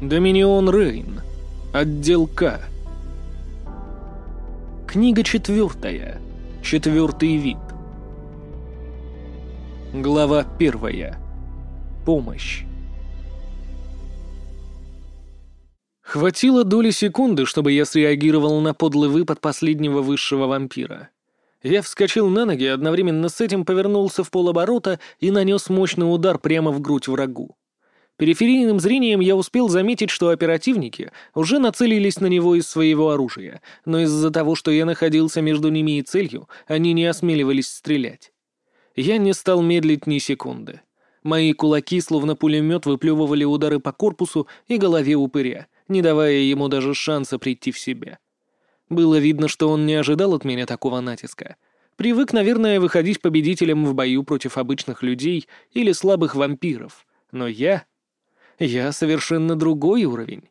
Доминион Рейн. Отдел К. Книга четвертая. Четвертый вид. Глава первая. Помощь. Хватило доли секунды, чтобы я среагировал на подлый выпад последнего высшего вампира. Я вскочил на ноги, одновременно с этим повернулся в полоборота и нанес мощный удар прямо в грудь врагу. Периферийным зрением я успел заметить, что оперативники уже нацелились на него из своего оружия, но из-за того, что я находился между ними и целью, они не осмеливались стрелять. Я не стал медлить ни секунды. Мои кулаки, словно пулемет, выплевывали удары по корпусу и голове упыря, не давая ему даже шанса прийти в себя. Было видно, что он не ожидал от меня такого натиска. Привык, наверное, выходить победителем в бою против обычных людей или слабых вампиров. Но я... Я совершенно другой уровень.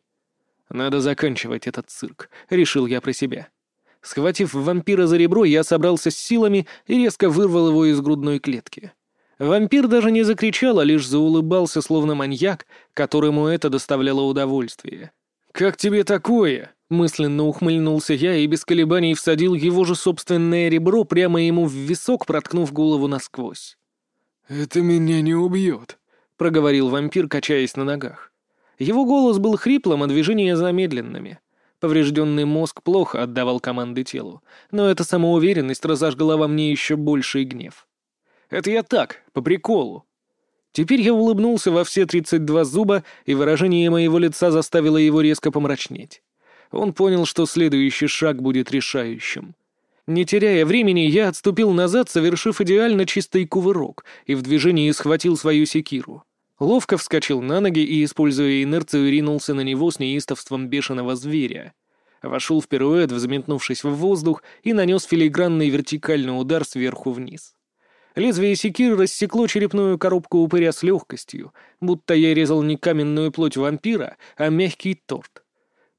Надо заканчивать этот цирк, решил я про себя. Схватив вампира за ребро, я собрался с силами и резко вырвал его из грудной клетки. Вампир даже не закричал, а лишь заулыбался, словно маньяк, которому это доставляло удовольствие. «Как тебе такое?» Мысленно ухмыльнулся я и без колебаний всадил его же собственное ребро прямо ему в висок, проткнув голову насквозь. «Это меня не убьет», — проговорил вампир, качаясь на ногах. Его голос был хриплым, а движения замедленными. Поврежденный мозг плохо отдавал команды телу, но эта самоуверенность разожгла во мне еще больший гнев. «Это я так, по приколу». Теперь я улыбнулся во все тридцать два зуба, и выражение моего лица заставило его резко помрачнеть он понял, что следующий шаг будет решающим. Не теряя времени, я отступил назад, совершив идеально чистый кувырок, и в движении схватил свою секиру. Ловко вскочил на ноги и, используя инерцию, ринулся на него с неистовством бешеного зверя. Вошел в пируэт, взметнувшись в воздух, и нанес филигранный вертикальный удар сверху вниз. Лезвие секиры рассекло черепную коробку упыря с легкостью, будто я резал не каменную плоть вампира, а мягкий торт.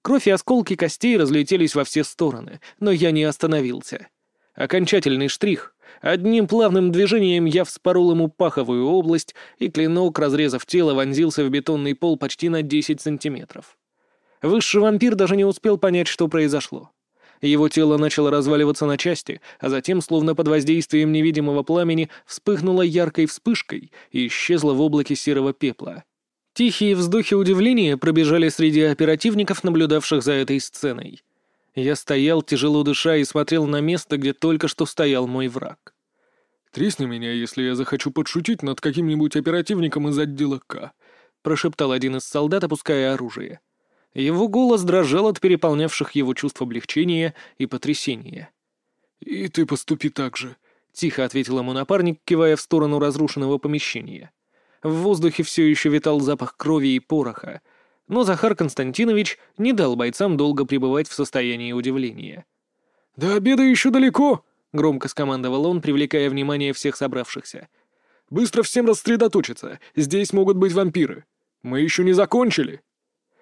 Кровь и осколки костей разлетелись во все стороны, но я не остановился. Окончательный штрих. Одним плавным движением я вспорол ему паховую область, и клинок, разрезав тело, вонзился в бетонный пол почти на 10 сантиметров. Высший вампир даже не успел понять, что произошло. Его тело начало разваливаться на части, а затем, словно под воздействием невидимого пламени, вспыхнуло яркой вспышкой и исчезло в облаке серого пепла. Тихие вздохи удивления пробежали среди оперативников, наблюдавших за этой сценой. Я стоял, тяжело дыша, и смотрел на место, где только что стоял мой враг. «Тресни меня, если я захочу подшутить над каким-нибудь оперативником из отдела К», — прошептал один из солдат, опуская оружие. Его голос дрожал от переполнявших его чувств облегчения и потрясения. «И ты поступи так же», — тихо ответил ему напарник, кивая в сторону разрушенного помещения. В воздухе все еще витал запах крови и пороха, но Захар Константинович не дал бойцам долго пребывать в состоянии удивления. «До обеда еще далеко!» — громко скомандовал он, привлекая внимание всех собравшихся. «Быстро всем рассредоточиться, здесь могут быть вампиры. Мы еще не закончили!»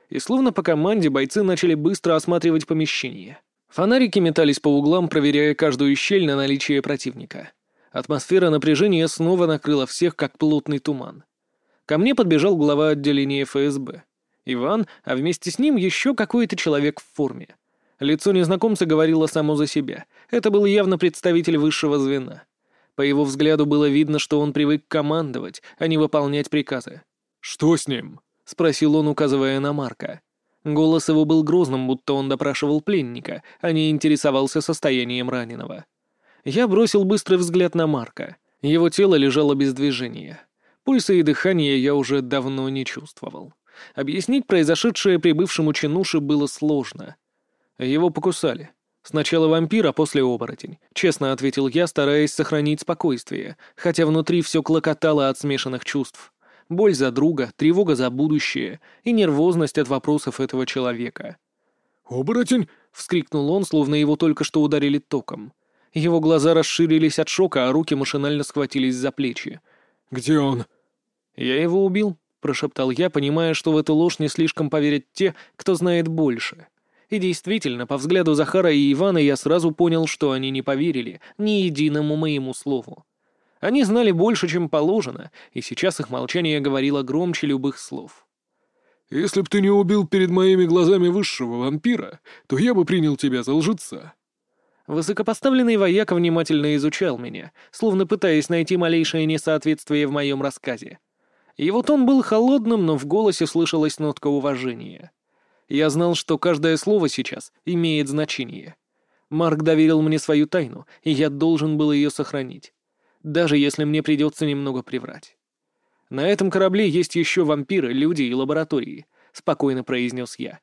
И словно по команде бойцы начали быстро осматривать помещение. Фонарики метались по углам, проверяя каждую щель на наличие противника. Атмосфера напряжения снова накрыла всех, как плотный туман. Ко мне подбежал глава отделения ФСБ. Иван, а вместе с ним еще какой-то человек в форме. Лицо незнакомца говорило само за себя. Это был явно представитель высшего звена. По его взгляду было видно, что он привык командовать, а не выполнять приказы. «Что с ним?» — спросил он, указывая на Марка. Голос его был грозным, будто он допрашивал пленника, а не интересовался состоянием раненого. Я бросил быстрый взгляд на Марка. Его тело лежало без движения. Пульса и дыхания я уже давно не чувствовал. Объяснить произошедшее прибывшему чинуше было сложно. Его покусали. Сначала вампир, а после оборотень. Честно ответил я, стараясь сохранить спокойствие, хотя внутри все клокотало от смешанных чувств. Боль за друга, тревога за будущее и нервозность от вопросов этого человека. «Оборотень!» — вскрикнул он, словно его только что ударили током. Его глаза расширились от шока, а руки машинально схватились за плечи. «Где он?» «Я его убил», — прошептал я, понимая, что в эту ложь не слишком поверят те, кто знает больше. И действительно, по взгляду Захара и Ивана я сразу понял, что они не поверили ни единому моему слову. Они знали больше, чем положено, и сейчас их молчание говорило громче любых слов. «Если б ты не убил перед моими глазами высшего вампира, то я бы принял тебя за лжеца». Высокопоставленный вояка внимательно изучал меня, словно пытаясь найти малейшее несоответствие в моем рассказе. Его тон был холодным, но в голосе слышалась нотка уважения. Я знал, что каждое слово сейчас имеет значение. Марк доверил мне свою тайну, и я должен был ее сохранить. Даже если мне придется немного приврать. «На этом корабле есть еще вампиры, люди и лаборатории», — спокойно произнес я.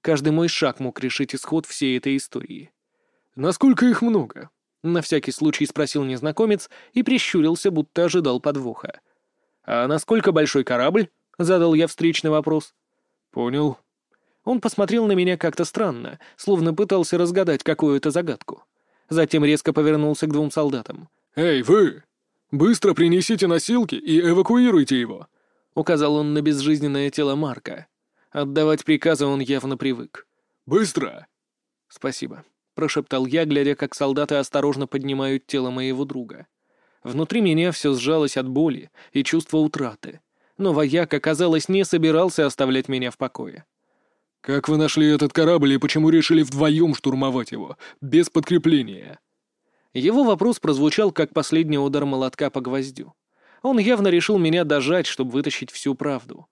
Каждый мой шаг мог решить исход всей этой истории. «Насколько их много?» — на всякий случай спросил незнакомец и прищурился, будто ожидал подвоха. «А насколько большой корабль?» — задал я встречный вопрос. «Понял». Он посмотрел на меня как-то странно, словно пытался разгадать какую-то загадку. Затем резко повернулся к двум солдатам. «Эй, вы! Быстро принесите носилки и эвакуируйте его!» — указал он на безжизненное тело Марка. Отдавать приказы он явно привык. «Быстро!» «Спасибо», — прошептал я, глядя, как солдаты осторожно поднимают тело моего друга. Внутри меня все сжалось от боли и чувства утраты. Но вояк, оказалось, не собирался оставлять меня в покое. «Как вы нашли этот корабль и почему решили вдвоем штурмовать его, без подкрепления?» Его вопрос прозвучал, как последний удар молотка по гвоздю. Он явно решил меня дожать, чтобы вытащить всю правду.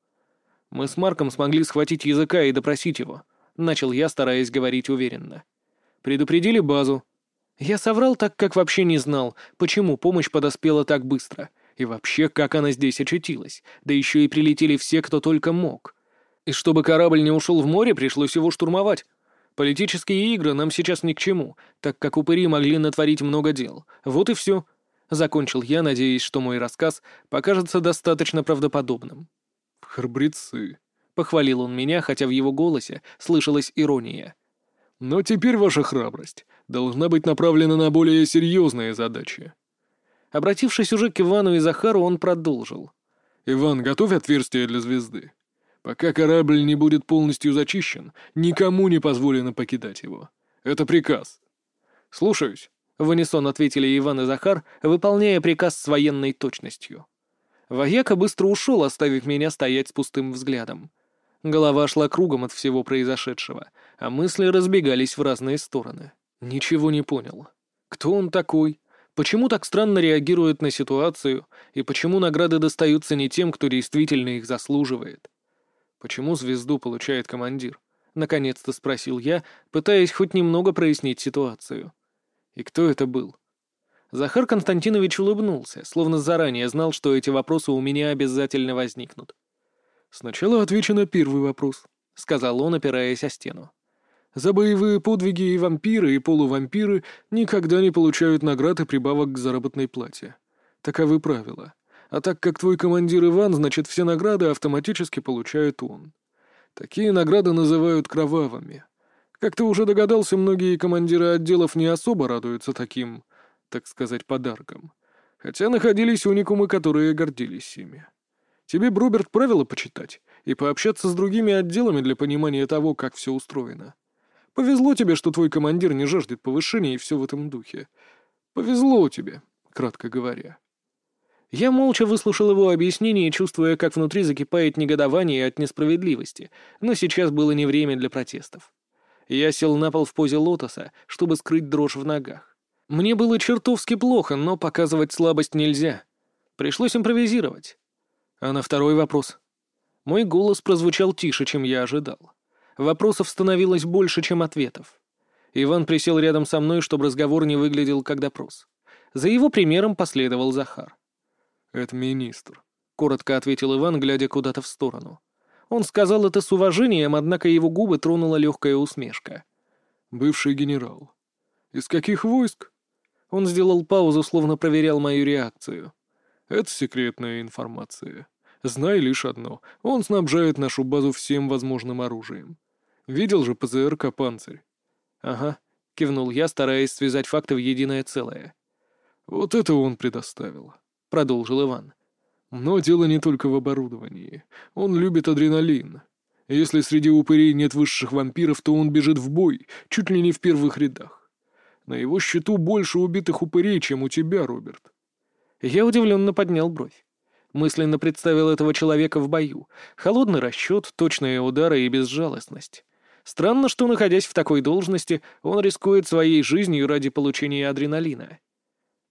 Мы с Марком смогли схватить языка и допросить его. Начал я, стараясь говорить уверенно. Предупредили базу. Я соврал так, как вообще не знал, почему помощь подоспела так быстро. И вообще, как она здесь очутилась. Да еще и прилетели все, кто только мог. И чтобы корабль не ушел в море, пришлось его штурмовать. Политические игры нам сейчас ни к чему, так как упыри могли натворить много дел. Вот и все. Закончил я, надеясь, что мой рассказ покажется достаточно правдоподобным. «Храбрецы», — похвалил он меня, хотя в его голосе слышалась ирония. «Но теперь ваша храбрость должна быть направлена на более серьезные задачи». Обратившись уже к Ивану и Захару, он продолжил. «Иван, готовь отверстие для звезды. Пока корабль не будет полностью зачищен, никому не позволено покидать его. Это приказ. Слушаюсь. В унисон ответили Иван и Захар, выполняя приказ с военной точностью. Вояка быстро ушел, оставив меня стоять с пустым взглядом. Голова шла кругом от всего произошедшего, а мысли разбегались в разные стороны. Ничего не понял. Кто он такой? Почему так странно реагирует на ситуацию? И почему награды достаются не тем, кто действительно их заслуживает? «Почему звезду получает командир?» — наконец-то спросил я, пытаясь хоть немного прояснить ситуацию. «И кто это был?» Захар Константинович улыбнулся, словно заранее знал, что эти вопросы у меня обязательно возникнут. «Сначала отвечу на первый вопрос», — сказал он, опираясь о стену. «За боевые подвиги и вампиры, и полувампиры никогда не получают наград и прибавок к заработной плате. Таковы правила. А так как твой командир Иван, значит, все награды автоматически получает он. Такие награды называют кровавыми. Как ты уже догадался, многие командиры отделов не особо радуются таким, так сказать, подаркам. Хотя находились уникумы, которые гордились ими. Тебе, Броберт, правила почитать и пообщаться с другими отделами для понимания того, как все устроено. Повезло тебе, что твой командир не жаждет повышения и все в этом духе. Повезло тебе, кратко говоря. Я молча выслушал его объяснение, чувствуя, как внутри закипает негодование от несправедливости, но сейчас было не время для протестов. Я сел на пол в позе лотоса, чтобы скрыть дрожь в ногах. Мне было чертовски плохо, но показывать слабость нельзя. Пришлось импровизировать. А на второй вопрос. Мой голос прозвучал тише, чем я ожидал. Вопросов становилось больше, чем ответов. Иван присел рядом со мной, чтобы разговор не выглядел как допрос. За его примером последовал Захар. «Это министр», — коротко ответил Иван, глядя куда-то в сторону. Он сказал это с уважением, однако его губы тронула легкая усмешка. «Бывший генерал. Из каких войск?» Он сделал паузу, словно проверял мою реакцию. «Это секретная информация. Знай лишь одно. Он снабжает нашу базу всем возможным оружием. Видел же ПЗРК «Панцирь»?» «Ага», — кивнул я, стараясь связать факты в единое целое. «Вот это он предоставил. — продолжил Иван. «Но дело не только в оборудовании. Он любит адреналин. Если среди упырей нет высших вампиров, то он бежит в бой, чуть ли не в первых рядах. На его счету больше убитых упырей, чем у тебя, Роберт». Я удивленно поднял бровь. Мысленно представил этого человека в бою. Холодный расчет, точные удары и безжалостность. Странно, что, находясь в такой должности, он рискует своей жизнью ради получения адреналина.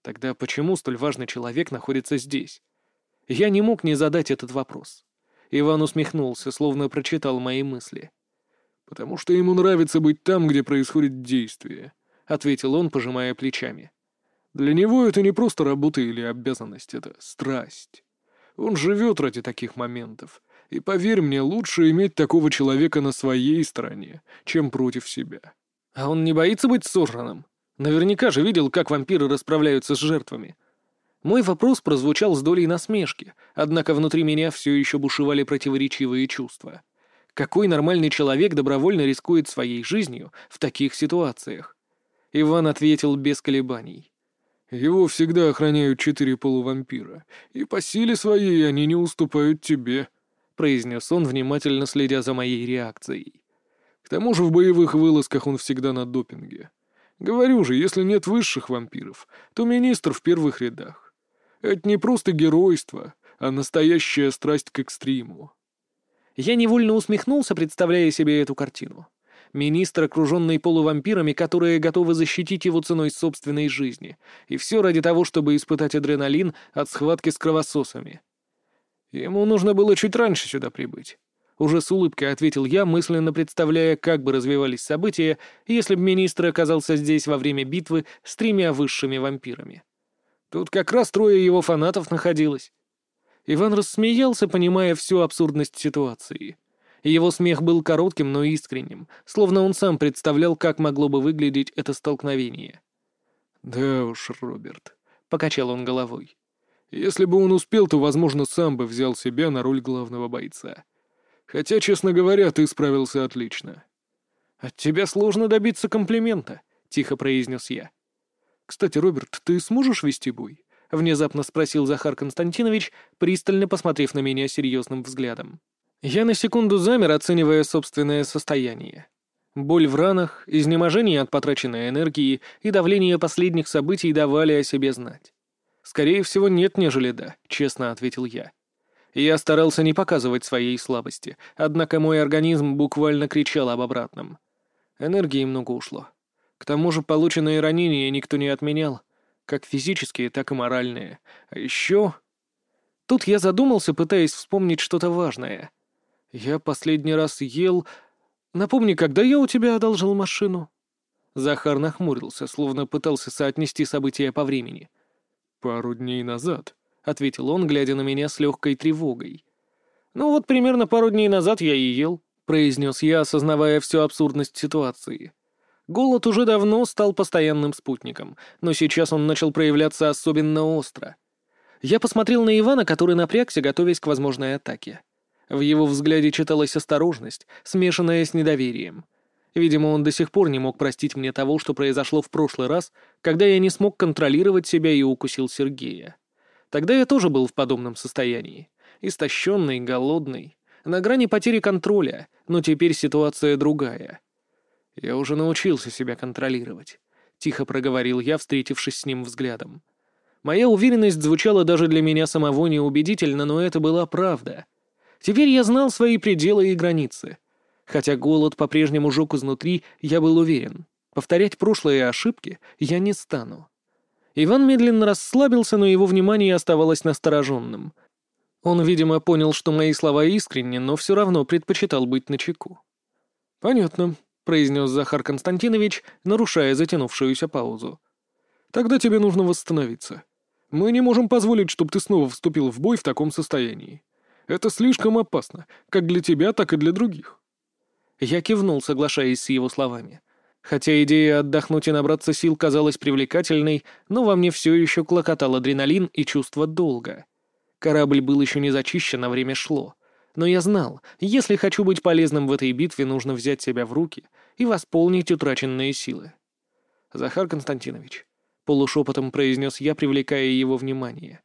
Тогда почему столь важный человек находится здесь? Я не мог не задать этот вопрос. Иван усмехнулся, словно прочитал мои мысли. «Потому что ему нравится быть там, где происходит действие», — ответил он, пожимая плечами. «Для него это не просто работа или обязанность, это страсть. Он живет ради таких моментов. И поверь мне, лучше иметь такого человека на своей стороне, чем против себя». «А он не боится быть сожранным? Наверняка же видел, как вампиры расправляются с жертвами». Мой вопрос прозвучал с долей насмешки, однако внутри меня все еще бушевали противоречивые чувства. Какой нормальный человек добровольно рискует своей жизнью в таких ситуациях? Иван ответил без колебаний. «Его всегда охраняют четыре полувампира, и по силе своей они не уступают тебе», — произнес он, внимательно следя за моей реакцией. «К тому же в боевых вылазках он всегда на допинге. Говорю же, если нет высших вампиров, то министр в первых рядах. Это не просто геройство, а настоящая страсть к экстриму. Я невольно усмехнулся, представляя себе эту картину. Министр, окруженный полувампирами, которые готовы защитить его ценой собственной жизни. И все ради того, чтобы испытать адреналин от схватки с кровососами. Ему нужно было чуть раньше сюда прибыть. Уже с улыбкой ответил я, мысленно представляя, как бы развивались события, если бы министр оказался здесь во время битвы с тремя высшими вампирами. Тут как раз трое его фанатов находилось. Иван рассмеялся, понимая всю абсурдность ситуации. Его смех был коротким, но искренним, словно он сам представлял, как могло бы выглядеть это столкновение. «Да уж, Роберт», — покачал он головой. «Если бы он успел, то, возможно, сам бы взял себя на роль главного бойца. Хотя, честно говоря, ты справился отлично». «От тебя сложно добиться комплимента», — тихо произнес я. «Кстати, Роберт, ты сможешь вести бой?» — внезапно спросил Захар Константинович, пристально посмотрев на меня серьезным взглядом. Я на секунду замер, оценивая собственное состояние. Боль в ранах, изнеможение от потраченной энергии и давление последних событий давали о себе знать. «Скорее всего, нет, нежели да», — честно ответил я. Я старался не показывать своей слабости, однако мой организм буквально кричал об обратном. Энергии много ушло. К тому же полученные ранения никто не отменял, как физические, так и моральные. А еще... Тут я задумался, пытаясь вспомнить что-то важное. Я последний раз ел... Напомни, когда я у тебя одолжил машину?» Захар нахмурился, словно пытался соотнести события по времени. «Пару дней назад», — ответил он, глядя на меня с легкой тревогой. «Ну вот примерно пару дней назад я и ел», — произнес я, осознавая всю абсурдность ситуации. Голод уже давно стал постоянным спутником, но сейчас он начал проявляться особенно остро. Я посмотрел на Ивана, который напрягся, готовясь к возможной атаке. В его взгляде читалась осторожность, смешанная с недоверием. Видимо, он до сих пор не мог простить мне того, что произошло в прошлый раз, когда я не смог контролировать себя и укусил Сергея. Тогда я тоже был в подобном состоянии. Истощенный, голодный, на грани потери контроля, но теперь ситуация другая. «Я уже научился себя контролировать», — тихо проговорил я, встретившись с ним взглядом. Моя уверенность звучала даже для меня самого неубедительно, но это была правда. Теперь я знал свои пределы и границы. Хотя голод по-прежнему жег изнутри, я был уверен. Повторять прошлые ошибки я не стану. Иван медленно расслабился, но его внимание оставалось настороженным. Он, видимо, понял, что мои слова искренни, но все равно предпочитал быть начеку. «Понятно», произнес Захар Константинович, нарушая затянувшуюся паузу. «Тогда тебе нужно восстановиться. Мы не можем позволить, чтобы ты снова вступил в бой в таком состоянии. Это слишком опасно, как для тебя, так и для других». Я кивнул, соглашаясь с его словами. Хотя идея отдохнуть и набраться сил казалась привлекательной, но во мне все еще клокотал адреналин и чувство долга. Корабль был еще не зачищен, а время шло. Но я знал, если хочу быть полезным в этой битве, нужно взять себя в руки и восполнить утраченные силы. «Захар Константинович», — полушепотом произнес я, привлекая его внимание.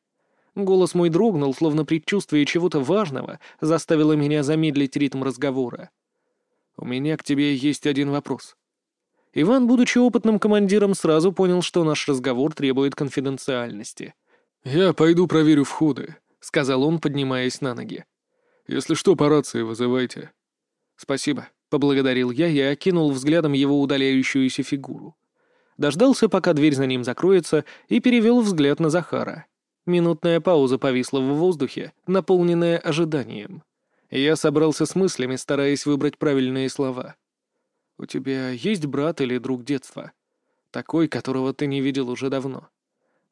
Голос мой дрогнул, словно предчувствие чего-то важного заставило меня замедлить ритм разговора. «У меня к тебе есть один вопрос». Иван, будучи опытным командиром, сразу понял, что наш разговор требует конфиденциальности. «Я пойду проверю входы», сказал он, поднимаясь на ноги. «Если что, по рации вызывайте». «Спасибо», — поблагодарил я и окинул взглядом его удаляющуюся фигуру. Дождался, пока дверь за ним закроется, и перевел взгляд на Захара. Минутная пауза повисла в воздухе, наполненная ожиданием. Я собрался с мыслями, стараясь выбрать правильные слова. «У тебя есть брат или друг детства? Такой, которого ты не видел уже давно?»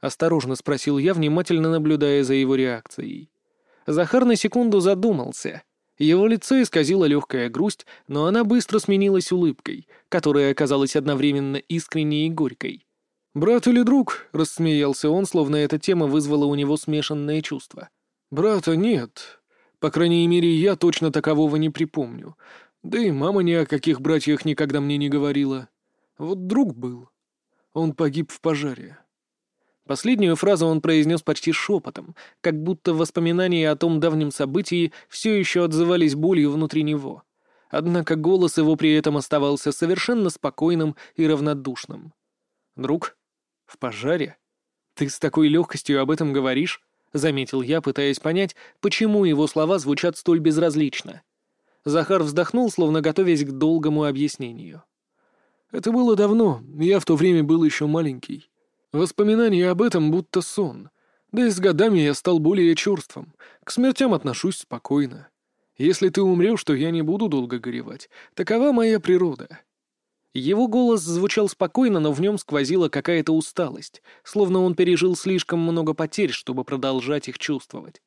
Осторожно спросил я, внимательно наблюдая за его реакцией. Захар на секунду задумался. Его лицо исказило легкая грусть, но она быстро сменилась улыбкой, которая оказалась одновременно искренней и горькой. «Брат или друг?» — рассмеялся он, словно эта тема вызвала у него смешанные чувства. «Брата нет. По крайней мере, я точно такового не припомню. Да и мама ни о каких братьях никогда мне не говорила. Вот друг был. Он погиб в пожаре». Последнюю фразу он произнес почти шепотом, как будто воспоминания о том давнем событии все еще отзывались болью внутри него. Однако голос его при этом оставался совершенно спокойным и равнодушным. «Друг?» «В пожаре? Ты с такой легкостью об этом говоришь?» — заметил я, пытаясь понять, почему его слова звучат столь безразлично. Захар вздохнул, словно готовясь к долгому объяснению. «Это было давно, я в то время был еще маленький. Воспоминания об этом будто сон. Да и с годами я стал более черством. К смертям отношусь спокойно. Если ты умрешь, то я не буду долго горевать. Такова моя природа. Его голос звучал спокойно, но в нем сквозила какая-то усталость, словно он пережил слишком много потерь, чтобы продолжать их чувствовать.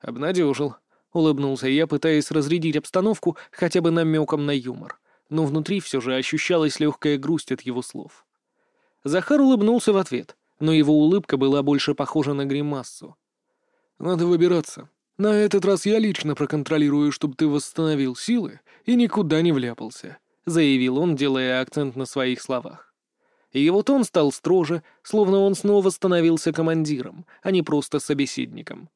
«Обнадежил», — улыбнулся я, пытаясь разрядить обстановку хотя бы намеком на юмор, но внутри все же ощущалась легкая грусть от его слов. Захар улыбнулся в ответ, но его улыбка была больше похожа на гримассу. «Надо выбираться. На этот раз я лично проконтролирую, чтобы ты восстановил силы и никуда не вляпался», — заявил он, делая акцент на своих словах. И его тон стал строже, словно он снова становился командиром, а не просто собеседником.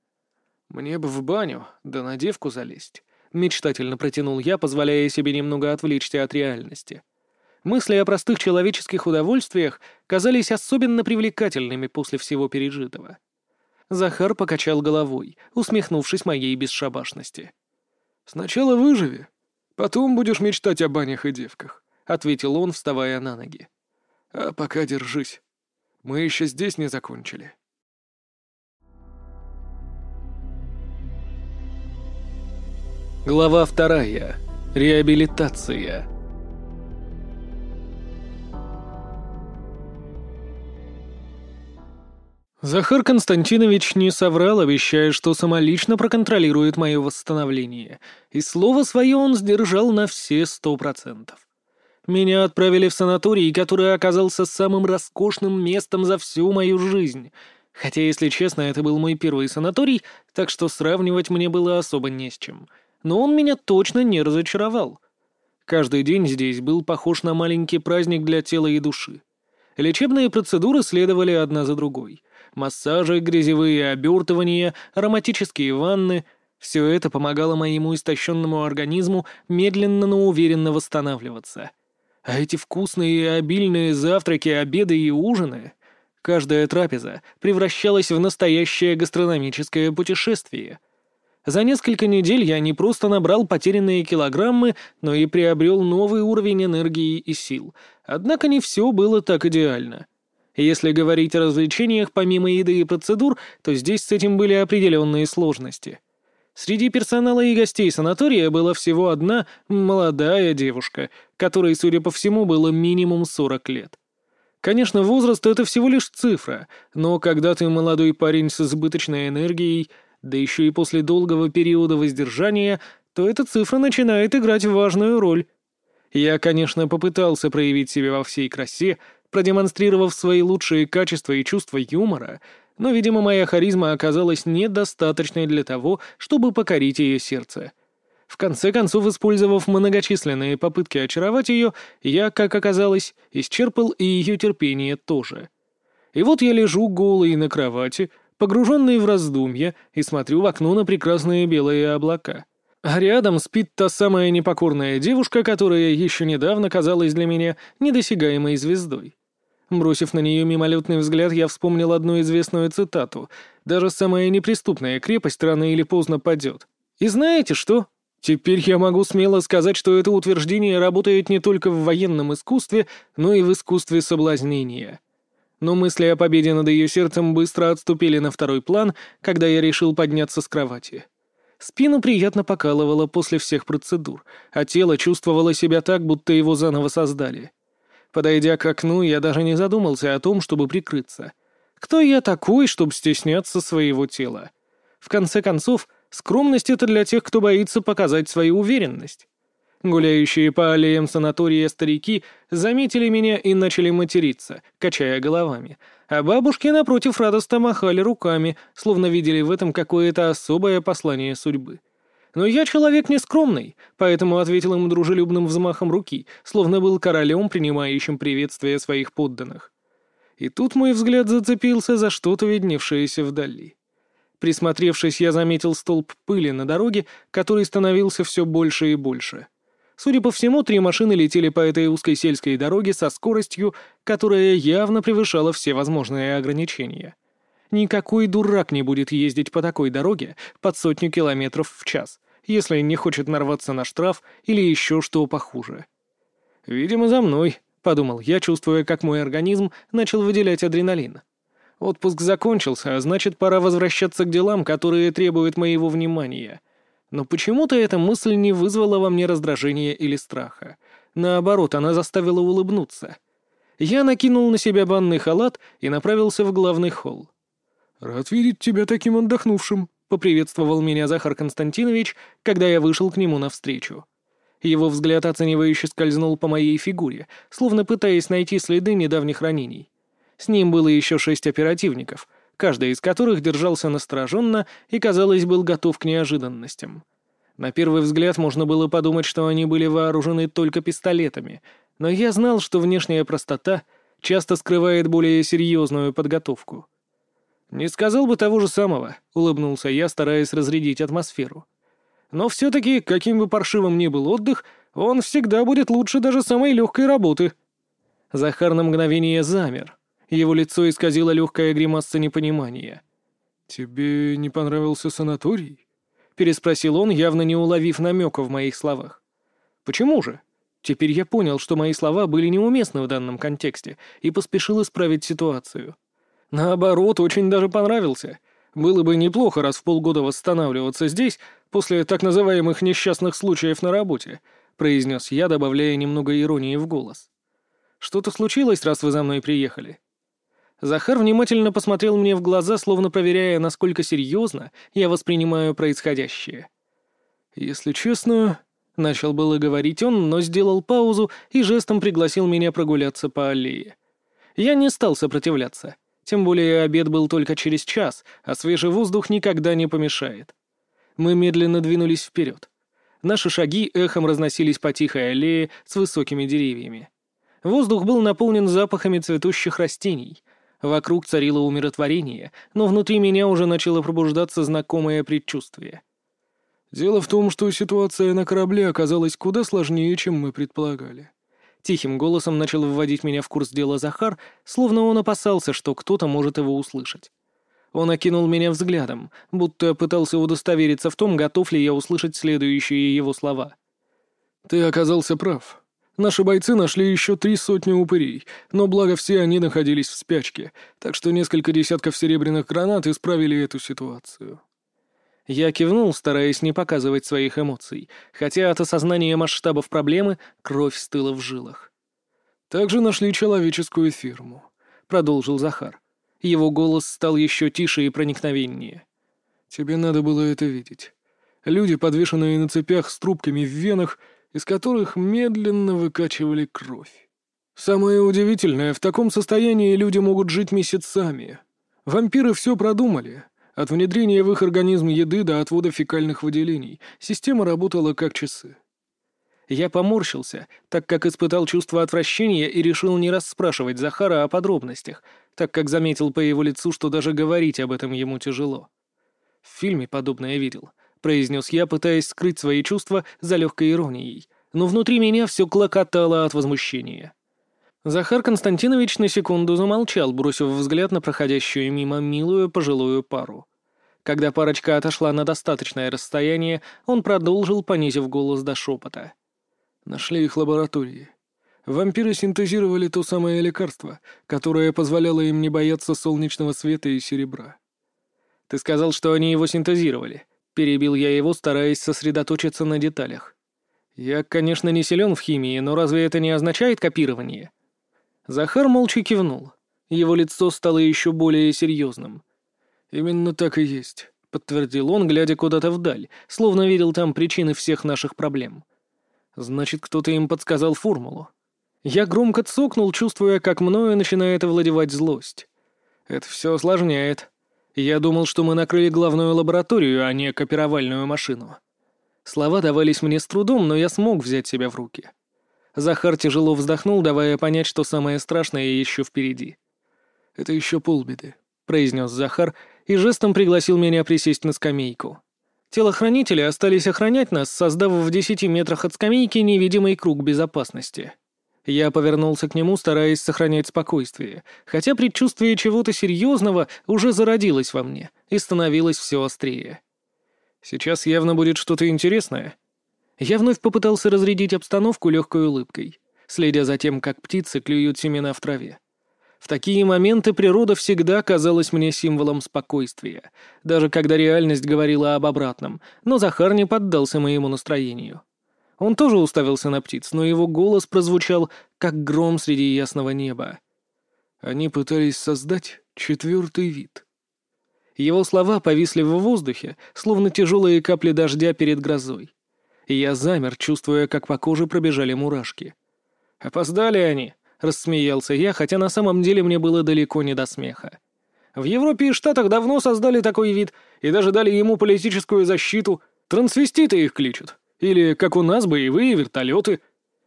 «Мне бы в баню, да на девку залезть», — мечтательно протянул я, позволяя себе немного отвлечься от реальности. Мысли о простых человеческих удовольствиях казались особенно привлекательными после всего пережитого. Захар покачал головой, усмехнувшись моей бесшабашности. «Сначала выживи, потом будешь мечтать о банях и девках», — ответил он, вставая на ноги. «А пока держись. Мы еще здесь не закончили». Глава вторая. Реабилитация. Захар Константинович не соврал, обещая, что самолично проконтролирует мое восстановление, и слово свое он сдержал на все сто процентов. Меня отправили в санаторий, который оказался самым роскошным местом за всю мою жизнь, хотя, если честно, это был мой первый санаторий, так что сравнивать мне было особо не с чем. Но он меня точно не разочаровал. Каждый день здесь был похож на маленький праздник для тела и души. Лечебные процедуры следовали одна за другой — массажи, грязевые обертывания, ароматические ванны — все это помогало моему истощенному организму медленно, но уверенно восстанавливаться. А эти вкусные и обильные завтраки, обеды и ужины... Каждая трапеза превращалась в настоящее гастрономическое путешествие. За несколько недель я не просто набрал потерянные килограммы, но и приобрел новый уровень энергии и сил. Однако не все было так идеально. Если говорить о развлечениях помимо еды и процедур, то здесь с этим были определенные сложности. Среди персонала и гостей санатория была всего одна молодая девушка, которой, судя по всему, было минимум 40 лет. Конечно, возраст — это всего лишь цифра, но когда ты молодой парень с избыточной энергией, да еще и после долгого периода воздержания, то эта цифра начинает играть важную роль. Я, конечно, попытался проявить себя во всей красе, продемонстрировав свои лучшие качества и чувство юмора, но, видимо, моя харизма оказалась недостаточной для того, чтобы покорить ее сердце. В конце концов, использовав многочисленные попытки очаровать ее, я, как оказалось, исчерпал и ее терпение тоже. И вот я лежу голый на кровати, погруженный в раздумья, и смотрю в окно на прекрасные белые облака. А рядом спит та самая непокорная девушка, которая еще недавно казалась для меня недосягаемой звездой. Бросив на нее мимолетный взгляд, я вспомнил одну известную цитату Даже самая неприступная крепость рано или поздно падет. И знаете что? Теперь я могу смело сказать, что это утверждение работает не только в военном искусстве, но и в искусстве соблазнения. Но мысли о победе над ее сердцем быстро отступили на второй план, когда я решил подняться с кровати. Спину приятно покалывало после всех процедур, а тело чувствовало себя так, будто его заново создали. Подойдя к окну, я даже не задумался о том, чтобы прикрыться. Кто я такой, чтобы стесняться своего тела? В конце концов, Скромность — это для тех, кто боится показать свою уверенность. Гуляющие по аллеям санатория старики заметили меня и начали материться, качая головами, а бабушки, напротив, радостно махали руками, словно видели в этом какое-то особое послание судьбы. Но я человек нескромный, поэтому ответил им дружелюбным взмахом руки, словно был королем, принимающим приветствие своих подданных. И тут мой взгляд зацепился за что-то видневшееся вдали. Присмотревшись, я заметил столб пыли на дороге, который становился все больше и больше. Судя по всему, три машины летели по этой узкой сельской дороге со скоростью, которая явно превышала все возможные ограничения. Никакой дурак не будет ездить по такой дороге под сотню километров в час, если не хочет нарваться на штраф или еще что похуже. «Видимо, за мной», — подумал я, чувствуя, как мой организм начал выделять адреналин. Отпуск закончился, а значит, пора возвращаться к делам, которые требуют моего внимания. Но почему-то эта мысль не вызвала во мне раздражения или страха. Наоборот, она заставила улыбнуться. Я накинул на себя банный халат и направился в главный холл. «Рад видеть тебя таким отдохнувшим», — поприветствовал меня Захар Константинович, когда я вышел к нему навстречу. Его взгляд оценивающе скользнул по моей фигуре, словно пытаясь найти следы недавних ранений. С ним было еще шесть оперативников, каждый из которых держался настороженно и, казалось, был готов к неожиданностям. На первый взгляд можно было подумать, что они были вооружены только пистолетами, но я знал, что внешняя простота часто скрывает более серьезную подготовку. «Не сказал бы того же самого», — улыбнулся я, стараясь разрядить атмосферу. «Но все-таки, каким бы паршивым ни был отдых, он всегда будет лучше даже самой легкой работы». Захар на мгновение замер, его лицо исказило легкая гримаса непонимания. «Тебе не понравился санаторий?» — переспросил он, явно не уловив намека в моих словах. «Почему же?» Теперь я понял, что мои слова были неуместны в данном контексте, и поспешил исправить ситуацию. Наоборот, очень даже понравился. Было бы неплохо раз в полгода восстанавливаться здесь после так называемых несчастных случаев на работе, произнес я, добавляя немного иронии в голос. Что-то случилось, раз вы за мной приехали? Захар внимательно посмотрел мне в глаза, словно проверяя, насколько серьезно я воспринимаю происходящее. «Если честно...» — начал было говорить он, но сделал паузу и жестом пригласил меня прогуляться по аллее. Я не стал сопротивляться. Тем более обед был только через час, а свежий воздух никогда не помешает. Мы медленно двинулись вперед. Наши шаги эхом разносились по тихой аллее с высокими деревьями. Воздух был наполнен запахами цветущих растений — Вокруг царило умиротворение, но внутри меня уже начало пробуждаться знакомое предчувствие. «Дело в том, что ситуация на корабле оказалась куда сложнее, чем мы предполагали». Тихим голосом начал вводить меня в курс дела Захар, словно он опасался, что кто-то может его услышать. Он окинул меня взглядом, будто пытался удостовериться в том, готов ли я услышать следующие его слова. «Ты оказался прав. Наши бойцы нашли еще три сотни упырей, но благо все они находились в спячке, так что несколько десятков серебряных гранат исправили эту ситуацию. Я кивнул, стараясь не показывать своих эмоций, хотя от осознания масштабов проблемы кровь стыла в жилах. «Также нашли человеческую фирму», — продолжил Захар. Его голос стал еще тише и проникновеннее. «Тебе надо было это видеть. Люди, подвешенные на цепях с трубками в венах, — из которых медленно выкачивали кровь. Самое удивительное, в таком состоянии люди могут жить месяцами. Вампиры все продумали. От внедрения в их организм еды до отвода фекальных выделений. Система работала как часы. Я поморщился, так как испытал чувство отвращения и решил не расспрашивать Захара о подробностях, так как заметил по его лицу, что даже говорить об этом ему тяжело. В фильме подобное видел — произнес я, пытаясь скрыть свои чувства за легкой иронией, но внутри меня все клокотало от возмущения. Захар Константинович на секунду замолчал, бросив взгляд на проходящую мимо милую пожилую пару. Когда парочка отошла на достаточное расстояние, он продолжил, понизив голос до шепота. «Нашли их лаборатории. Вампиры синтезировали то самое лекарство, которое позволяло им не бояться солнечного света и серебра». «Ты сказал, что они его синтезировали», — перебил я его, стараясь сосредоточиться на деталях. «Я, конечно, не силен в химии, но разве это не означает копирование?» Захар молча кивнул. Его лицо стало еще более серьезным. «Именно так и есть», — подтвердил он, глядя куда-то вдаль, словно видел там причины всех наших проблем. «Значит, кто-то им подсказал формулу». Я громко цокнул, чувствуя, как мною начинает овладевать злость. Это все осложняет. Я думал, что мы накрыли главную лабораторию, а не копировальную машину. Слова давались мне с трудом, но я смог взять себя в руки. Захар тяжело вздохнул, давая понять, что самое страшное еще впереди. «Это еще полбеды», — произнес Захар и жестом пригласил меня присесть на скамейку. Телохранители остались охранять нас, создав в десяти метрах от скамейки невидимый круг безопасности. Я повернулся к нему, стараясь сохранять спокойствие, хотя предчувствие чего-то серьезного уже зародилось во мне и становилось все острее. Сейчас явно будет что-то интересное, я вновь попытался разрядить обстановку легкой улыбкой, следя за тем, как птицы клюют семена в траве. В такие моменты природа всегда казалась мне символом спокойствия, даже когда реальность говорила об обратном, но Захар не поддался моему настроению. Он тоже уставился на птиц, но его голос прозвучал, как гром среди ясного неба. Они пытались создать четвертый вид. Его слова повисли в воздухе, словно тяжелые капли дождя перед грозой и я замер, чувствуя, как по коже пробежали мурашки. «Опоздали они», — рассмеялся я, хотя на самом деле мне было далеко не до смеха. «В Европе и Штатах давно создали такой вид и даже дали ему политическую защиту. Трансвеститы их кличут. Или, как у нас, боевые вертолеты».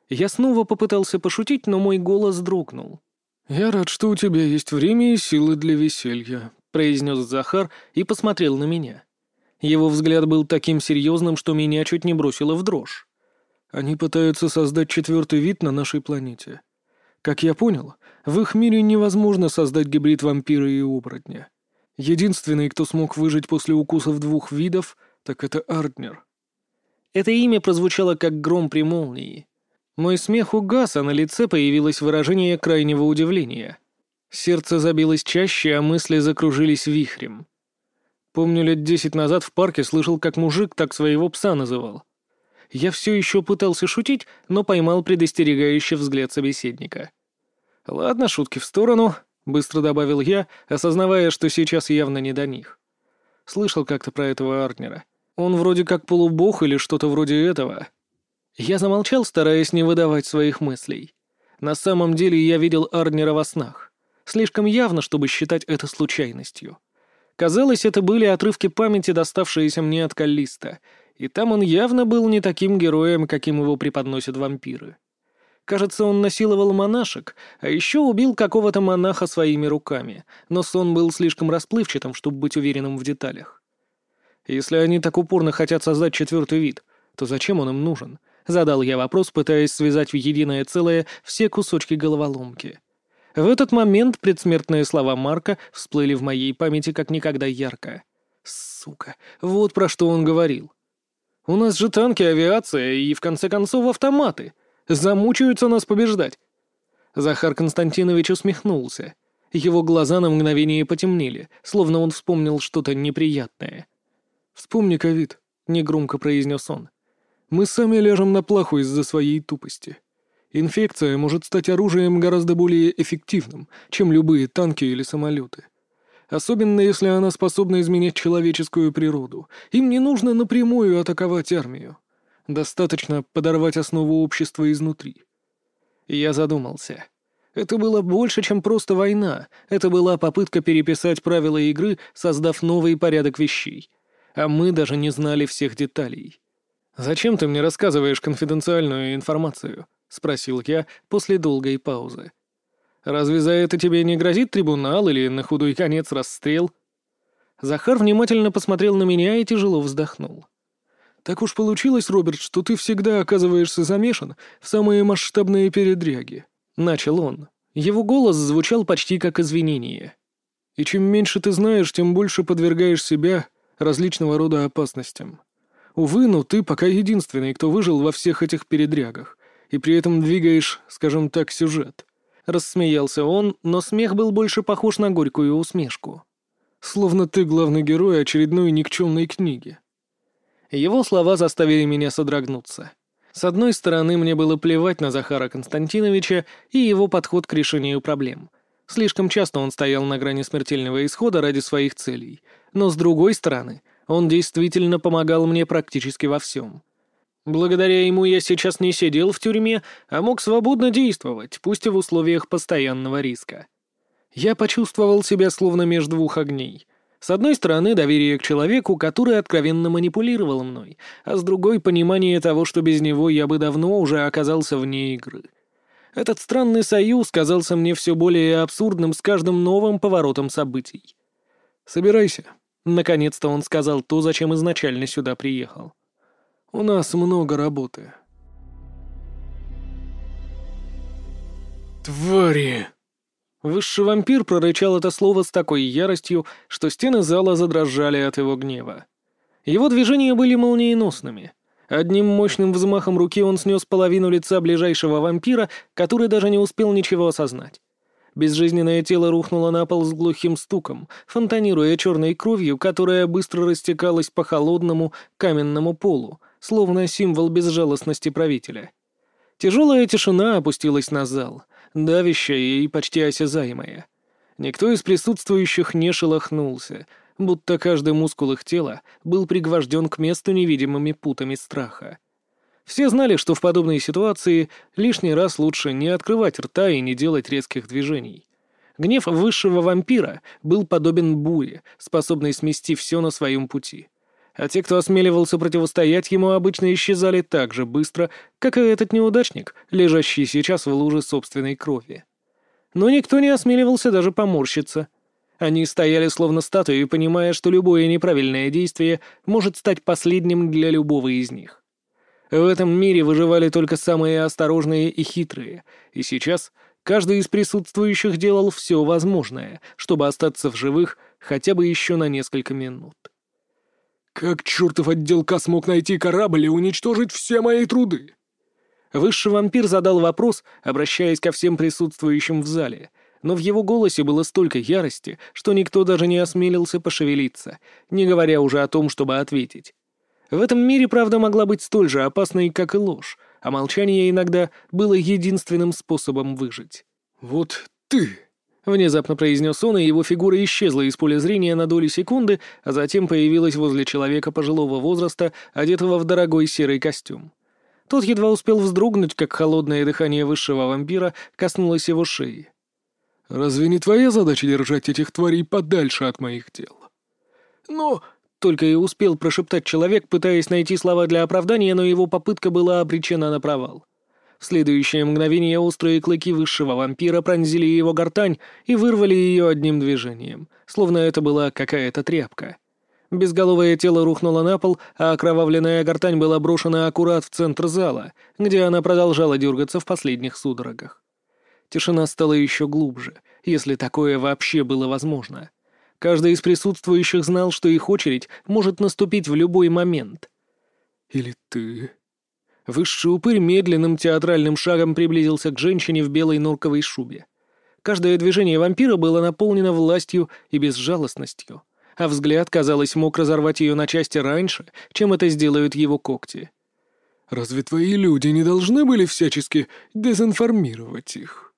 Я снова попытался пошутить, но мой голос дрогнул. «Я рад, что у тебя есть время и силы для веселья», — произнес Захар и посмотрел на меня. Его взгляд был таким серьезным, что меня чуть не бросило в дрожь. Они пытаются создать четвертый вид на нашей планете. Как я понял, в их мире невозможно создать гибрид вампира и оборотня. Единственный, кто смог выжить после укусов двух видов, так это Арднер. Это имя прозвучало как гром при молнии. Мой смех угас, а на лице появилось выражение крайнего удивления. Сердце забилось чаще, а мысли закружились вихрем. Помню, лет десять назад в парке слышал, как мужик так своего пса называл. Я все еще пытался шутить, но поймал предостерегающий взгляд собеседника. «Ладно, шутки в сторону», — быстро добавил я, осознавая, что сейчас явно не до них. Слышал как-то про этого Артнера. Он вроде как полубог или что-то вроде этого. Я замолчал, стараясь не выдавать своих мыслей. На самом деле я видел Арнера во снах. Слишком явно, чтобы считать это случайностью. Казалось, это были отрывки памяти, доставшиеся мне от Каллиста, и там он явно был не таким героем, каким его преподносят вампиры. Кажется, он насиловал монашек, а еще убил какого-то монаха своими руками, но сон был слишком расплывчатым, чтобы быть уверенным в деталях. Если они так упорно хотят создать четвертый вид, то зачем он им нужен? Задал я вопрос, пытаясь связать в единое целое все кусочки головоломки. В этот момент предсмертные слова Марка всплыли в моей памяти как никогда ярко. Сука, вот про что он говорил. У нас же танки, авиация и, в конце концов, автоматы. Замучаются нас побеждать. Захар Константинович усмехнулся. Его глаза на мгновение потемнели, словно он вспомнил что-то неприятное. «Вспомни ковид», — негромко произнес он. «Мы сами ляжем на плаху из-за своей тупости. Инфекция может стать оружием гораздо более эффективным, чем любые танки или самолеты. Особенно если она способна изменять человеческую природу. Им не нужно напрямую атаковать армию. Достаточно подорвать основу общества изнутри. Я задумался. Это было больше, чем просто война. Это была попытка переписать правила игры, создав новый порядок вещей. А мы даже не знали всех деталей. «Зачем ты мне рассказываешь конфиденциальную информацию?» — спросил я после долгой паузы. «Разве за это тебе не грозит трибунал или на худой конец расстрел?» Захар внимательно посмотрел на меня и тяжело вздохнул. «Так уж получилось, Роберт, что ты всегда оказываешься замешан в самые масштабные передряги. Начал он. Его голос звучал почти как извинение. «И чем меньше ты знаешь, тем больше подвергаешь себя различного рода опасностям. Увы, но ты пока единственный, кто выжил во всех этих передрягах, и при этом двигаешь, скажем так, сюжет». Рассмеялся он, но смех был больше похож на горькую усмешку. «Словно ты главный герой очередной никчемной книги». Его слова заставили меня содрогнуться. С одной стороны, мне было плевать на Захара Константиновича и его подход к решению проблем. Слишком часто он стоял на грани смертельного исхода ради своих целей. Но с другой стороны, он действительно помогал мне практически во всем. Благодаря ему я сейчас не сидел в тюрьме, а мог свободно действовать, пусть и в условиях постоянного риска. Я почувствовал себя словно между двух огней — с одной стороны, доверие к человеку, который откровенно манипулировал мной, а с другой — понимание того, что без него я бы давно уже оказался вне игры. Этот странный союз казался мне все более абсурдным с каждым новым поворотом событий. «Собирайся», — наконец-то он сказал то, зачем изначально сюда приехал. «У нас много работы». «Твари!» Высший вампир прорычал это слово с такой яростью, что стены зала задрожали от его гнева. Его движения были молниеносными. Одним мощным взмахом руки он снес половину лица ближайшего вампира, который даже не успел ничего осознать. Безжизненное тело рухнуло на пол с глухим стуком, фонтанируя черной кровью, которая быстро растекалась по холодному каменному полу, словно символ безжалостности правителя. Тяжелая тишина опустилась на зал — давящая и почти осязаемая. Никто из присутствующих не шелохнулся, будто каждый мускул их тела был пригвожден к месту невидимыми путами страха. Все знали, что в подобной ситуации лишний раз лучше не открывать рта и не делать резких движений. Гнев высшего вампира был подобен буре, способной смести все на своем пути а те, кто осмеливался противостоять ему, обычно исчезали так же быстро, как и этот неудачник, лежащий сейчас в луже собственной крови. Но никто не осмеливался даже поморщиться. Они стояли словно статуи, понимая, что любое неправильное действие может стать последним для любого из них. В этом мире выживали только самые осторожные и хитрые, и сейчас каждый из присутствующих делал все возможное, чтобы остаться в живых хотя бы еще на несколько минут. Как чертов отдел К смог найти корабль и уничтожить все мои труды? Высший вампир задал вопрос, обращаясь ко всем присутствующим в зале, но в его голосе было столько ярости, что никто даже не осмелился пошевелиться, не говоря уже о том, чтобы ответить. В этом мире правда могла быть столь же опасной, как и ложь, а молчание иногда было единственным способом выжить. «Вот ты!» Внезапно произнес он, и его фигура исчезла из поля зрения на долю секунды, а затем появилась возле человека пожилого возраста, одетого в дорогой серый костюм. Тот едва успел вздрогнуть, как холодное дыхание высшего вампира коснулось его шеи. «Разве не твоя задача держать этих тварей подальше от моих дел?» «Но...» — только и успел прошептать человек, пытаясь найти слова для оправдания, но его попытка была обречена на провал. В следующее мгновение острые клыки высшего вампира пронзили его гортань и вырвали ее одним движением, словно это была какая-то тряпка. Безголовое тело рухнуло на пол, а окровавленная гортань была брошена аккурат в центр зала, где она продолжала дергаться в последних судорогах. Тишина стала еще глубже, если такое вообще было возможно. Каждый из присутствующих знал, что их очередь может наступить в любой момент. «Или ты...» Высший упырь медленным театральным шагом приблизился к женщине в белой норковой шубе. Каждое движение вампира было наполнено властью и безжалостностью, а взгляд, казалось, мог разорвать ее на части раньше, чем это сделают его когти. «Разве твои люди не должны были всячески дезинформировать их?»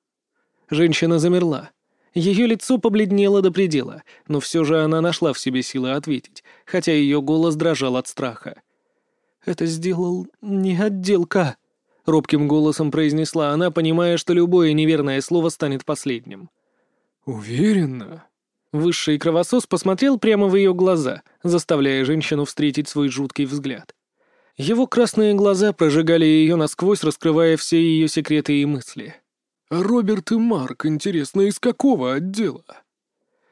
Женщина замерла. Ее лицо побледнело до предела, но все же она нашла в себе силы ответить, хотя ее голос дрожал от страха. «Это сделал не отделка», — робким голосом произнесла она, понимая, что любое неверное слово станет последним. «Уверена?» Высший кровосос посмотрел прямо в ее глаза, заставляя женщину встретить свой жуткий взгляд. Его красные глаза прожигали ее насквозь, раскрывая все ее секреты и мысли. «Роберт и Марк, интересно, из какого отдела?»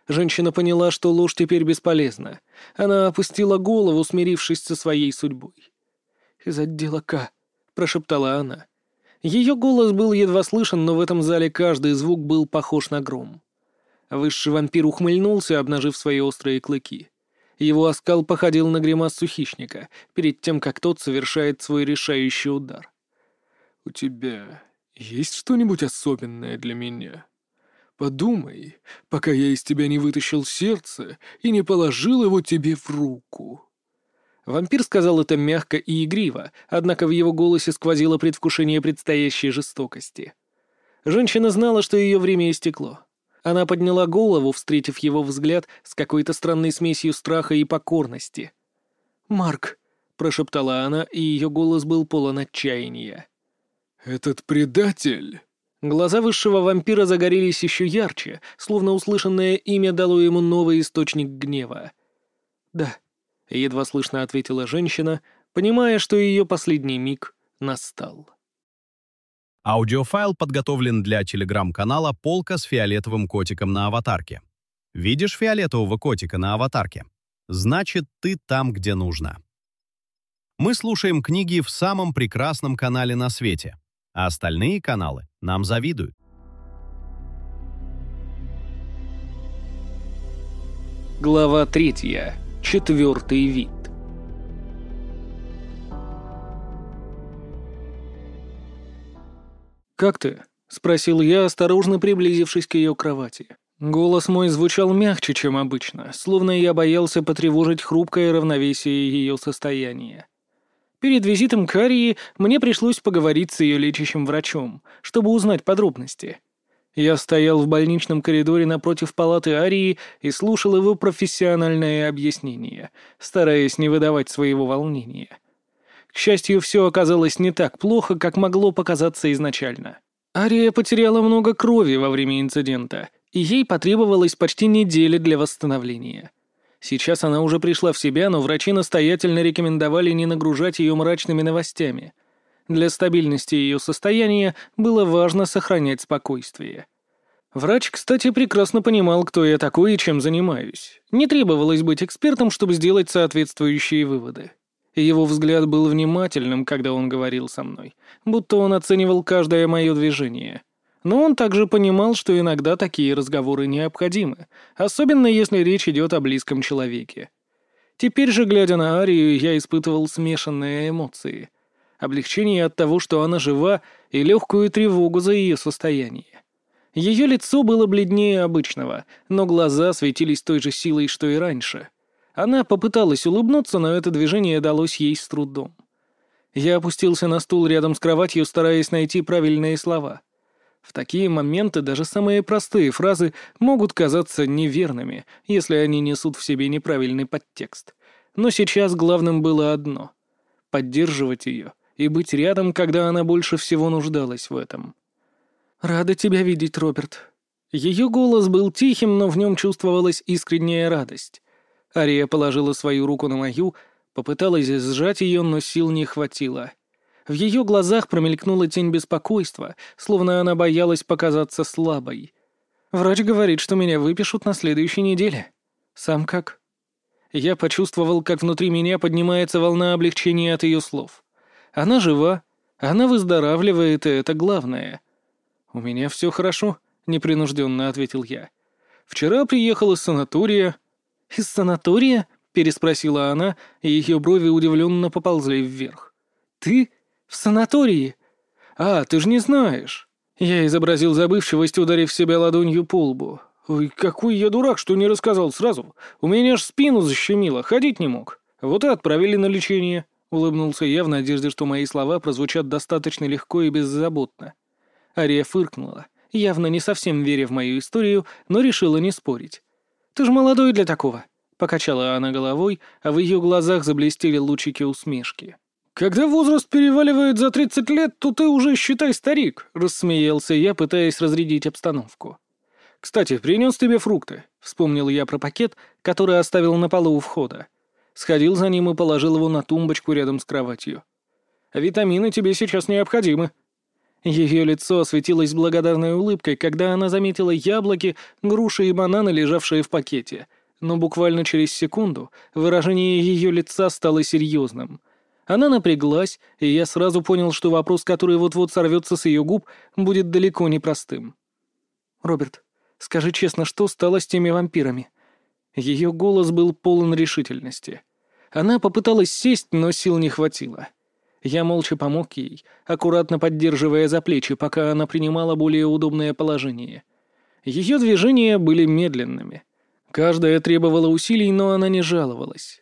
Женщина поняла, что ложь теперь бесполезна. Она опустила голову, смирившись со своей судьбой из отдела К», — прошептала она. Ее голос был едва слышен, но в этом зале каждый звук был похож на гром. Высший вампир ухмыльнулся, обнажив свои острые клыки. Его оскал походил на гримасу хищника, перед тем, как тот совершает свой решающий удар. «У тебя есть что-нибудь особенное для меня? Подумай, пока я из тебя не вытащил сердце и не положил его тебе в руку». Вампир сказал это мягко и игриво, однако в его голосе сквозило предвкушение предстоящей жестокости. Женщина знала, что ее время истекло. Она подняла голову, встретив его взгляд с какой-то странной смесью страха и покорности. «Марк», — прошептала она, и ее голос был полон отчаяния. «Этот предатель...» Глаза высшего вампира загорелись еще ярче, словно услышанное имя дало ему новый источник гнева. «Да», — едва слышно ответила женщина, понимая, что ее последний миг настал. Аудиофайл подготовлен для телеграм-канала «Полка с фиолетовым котиком на аватарке». Видишь фиолетового котика на аватарке? Значит, ты там, где нужно. Мы слушаем книги в самом прекрасном канале на свете, а остальные каналы нам завидуют. Глава третья. Четвертый вид. «Как ты?» — спросил я, осторожно приблизившись к ее кровати. Голос мой звучал мягче, чем обычно, словно я боялся потревожить хрупкое равновесие ее состояния. Перед визитом к Арии мне пришлось поговорить с ее лечащим врачом, чтобы узнать подробности. Я стоял в больничном коридоре напротив палаты Арии и слушал его профессиональное объяснение, стараясь не выдавать своего волнения. К счастью, все оказалось не так плохо, как могло показаться изначально. Ария потеряла много крови во время инцидента, и ей потребовалось почти неделя для восстановления. Сейчас она уже пришла в себя, но врачи настоятельно рекомендовали не нагружать ее мрачными новостями — для стабильности ее состояния было важно сохранять спокойствие. Врач, кстати, прекрасно понимал, кто я такой и чем занимаюсь. Не требовалось быть экспертом, чтобы сделать соответствующие выводы. Его взгляд был внимательным, когда он говорил со мной, будто он оценивал каждое мое движение. Но он также понимал, что иногда такие разговоры необходимы, особенно если речь идет о близком человеке. Теперь же, глядя на Арию, я испытывал смешанные эмоции — облегчение от того, что она жива, и легкую тревогу за ее состояние. Ее лицо было бледнее обычного, но глаза светились той же силой, что и раньше. Она попыталась улыбнуться, но это движение далось ей с трудом. Я опустился на стул рядом с кроватью, стараясь найти правильные слова. В такие моменты даже самые простые фразы могут казаться неверными, если они несут в себе неправильный подтекст. Но сейчас главным было одно — поддерживать ее и быть рядом, когда она больше всего нуждалась в этом. «Рада тебя видеть, Роберт». Ее голос был тихим, но в нем чувствовалась искренняя радость. Ария положила свою руку на мою, попыталась сжать ее, но сил не хватило. В ее глазах промелькнула тень беспокойства, словно она боялась показаться слабой. «Врач говорит, что меня выпишут на следующей неделе. Сам как?» Я почувствовал, как внутри меня поднимается волна облегчения от ее слов. Она жива, она выздоравливает, и это главное. «У меня все хорошо», — непринужденно ответил я. «Вчера приехал из санатория». «Из санатория?» — переспросила она, и ее брови удивленно поползли вверх. «Ты? В санатории? А, ты же не знаешь». Я изобразил забывчивость, ударив себя ладонью по лбу. «Ой, какой я дурак, что не рассказал сразу. У меня аж спину защемило, ходить не мог. Вот и отправили на лечение». — улыбнулся я в надежде, что мои слова прозвучат достаточно легко и беззаботно. Ария фыркнула, явно не совсем веря в мою историю, но решила не спорить. «Ты ж молодой для такого», — покачала она головой, а в ее глазах заблестели лучики усмешки. «Когда возраст переваливает за тридцать лет, то ты уже, считай, старик», — рассмеялся я, пытаясь разрядить обстановку. «Кстати, принес тебе фрукты», — вспомнил я про пакет, который оставил на полу у входа сходил за ним и положил его на тумбочку рядом с кроватью. «Витамины тебе сейчас необходимы». Ее лицо осветилось благодарной улыбкой, когда она заметила яблоки, груши и бананы, лежавшие в пакете. Но буквально через секунду выражение ее лица стало серьезным. Она напряглась, и я сразу понял, что вопрос, который вот-вот сорвется с ее губ, будет далеко не простым. «Роберт, скажи честно, что стало с теми вампирами?» Ее голос был полон решительности. Она попыталась сесть, но сил не хватило. Я молча помог ей, аккуратно поддерживая за плечи, пока она принимала более удобное положение. Ее движения были медленными. Каждая требовала усилий, но она не жаловалась.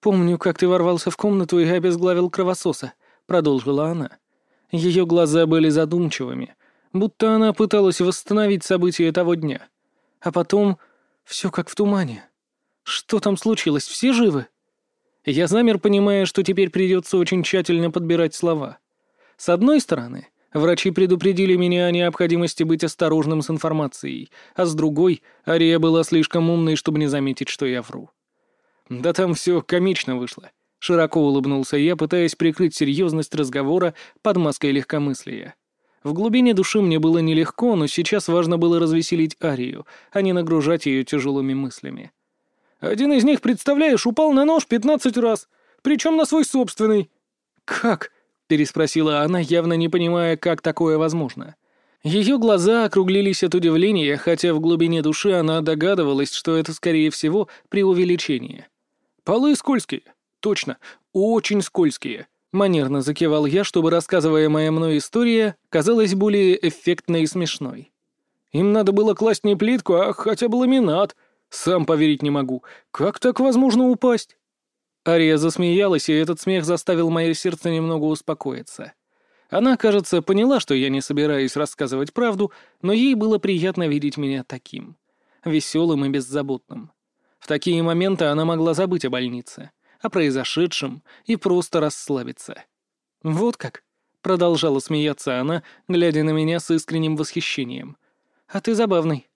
«Помню, как ты ворвался в комнату и обезглавил кровососа», — продолжила она. Ее глаза были задумчивыми, будто она пыталась восстановить события того дня. А потом все как в тумане. Что там случилось, все живы? Я замер, понимая, что теперь придется очень тщательно подбирать слова. С одной стороны, врачи предупредили меня о необходимости быть осторожным с информацией, а с другой, Ария была слишком умной, чтобы не заметить, что я вру. Да там все комично вышло. Широко улыбнулся я, пытаясь прикрыть серьезность разговора под маской легкомыслия. В глубине души мне было нелегко, но сейчас важно было развеселить Арию, а не нагружать ее тяжелыми мыслями. Один из них, представляешь, упал на нож пятнадцать раз, причем на свой собственный. «Как?» — переспросила она, явно не понимая, как такое возможно. Ее глаза округлились от удивления, хотя в глубине души она догадывалась, что это, скорее всего, преувеличение. «Полы скользкие. Точно. Очень скользкие». Манерно закивал я, чтобы рассказываемая мной история казалась более эффектной и смешной. Им надо было класть не плитку, а хотя бы ламинат. Сам поверить не могу. Как так возможно упасть? Ария засмеялась, и этот смех заставил мое сердце немного успокоиться. Она, кажется, поняла, что я не собираюсь рассказывать правду, но ей было приятно видеть меня таким. Веселым и беззаботным. В такие моменты она могла забыть о больнице, о произошедшем и просто расслабиться. «Вот как?» — продолжала смеяться она, глядя на меня с искренним восхищением. «А ты забавный.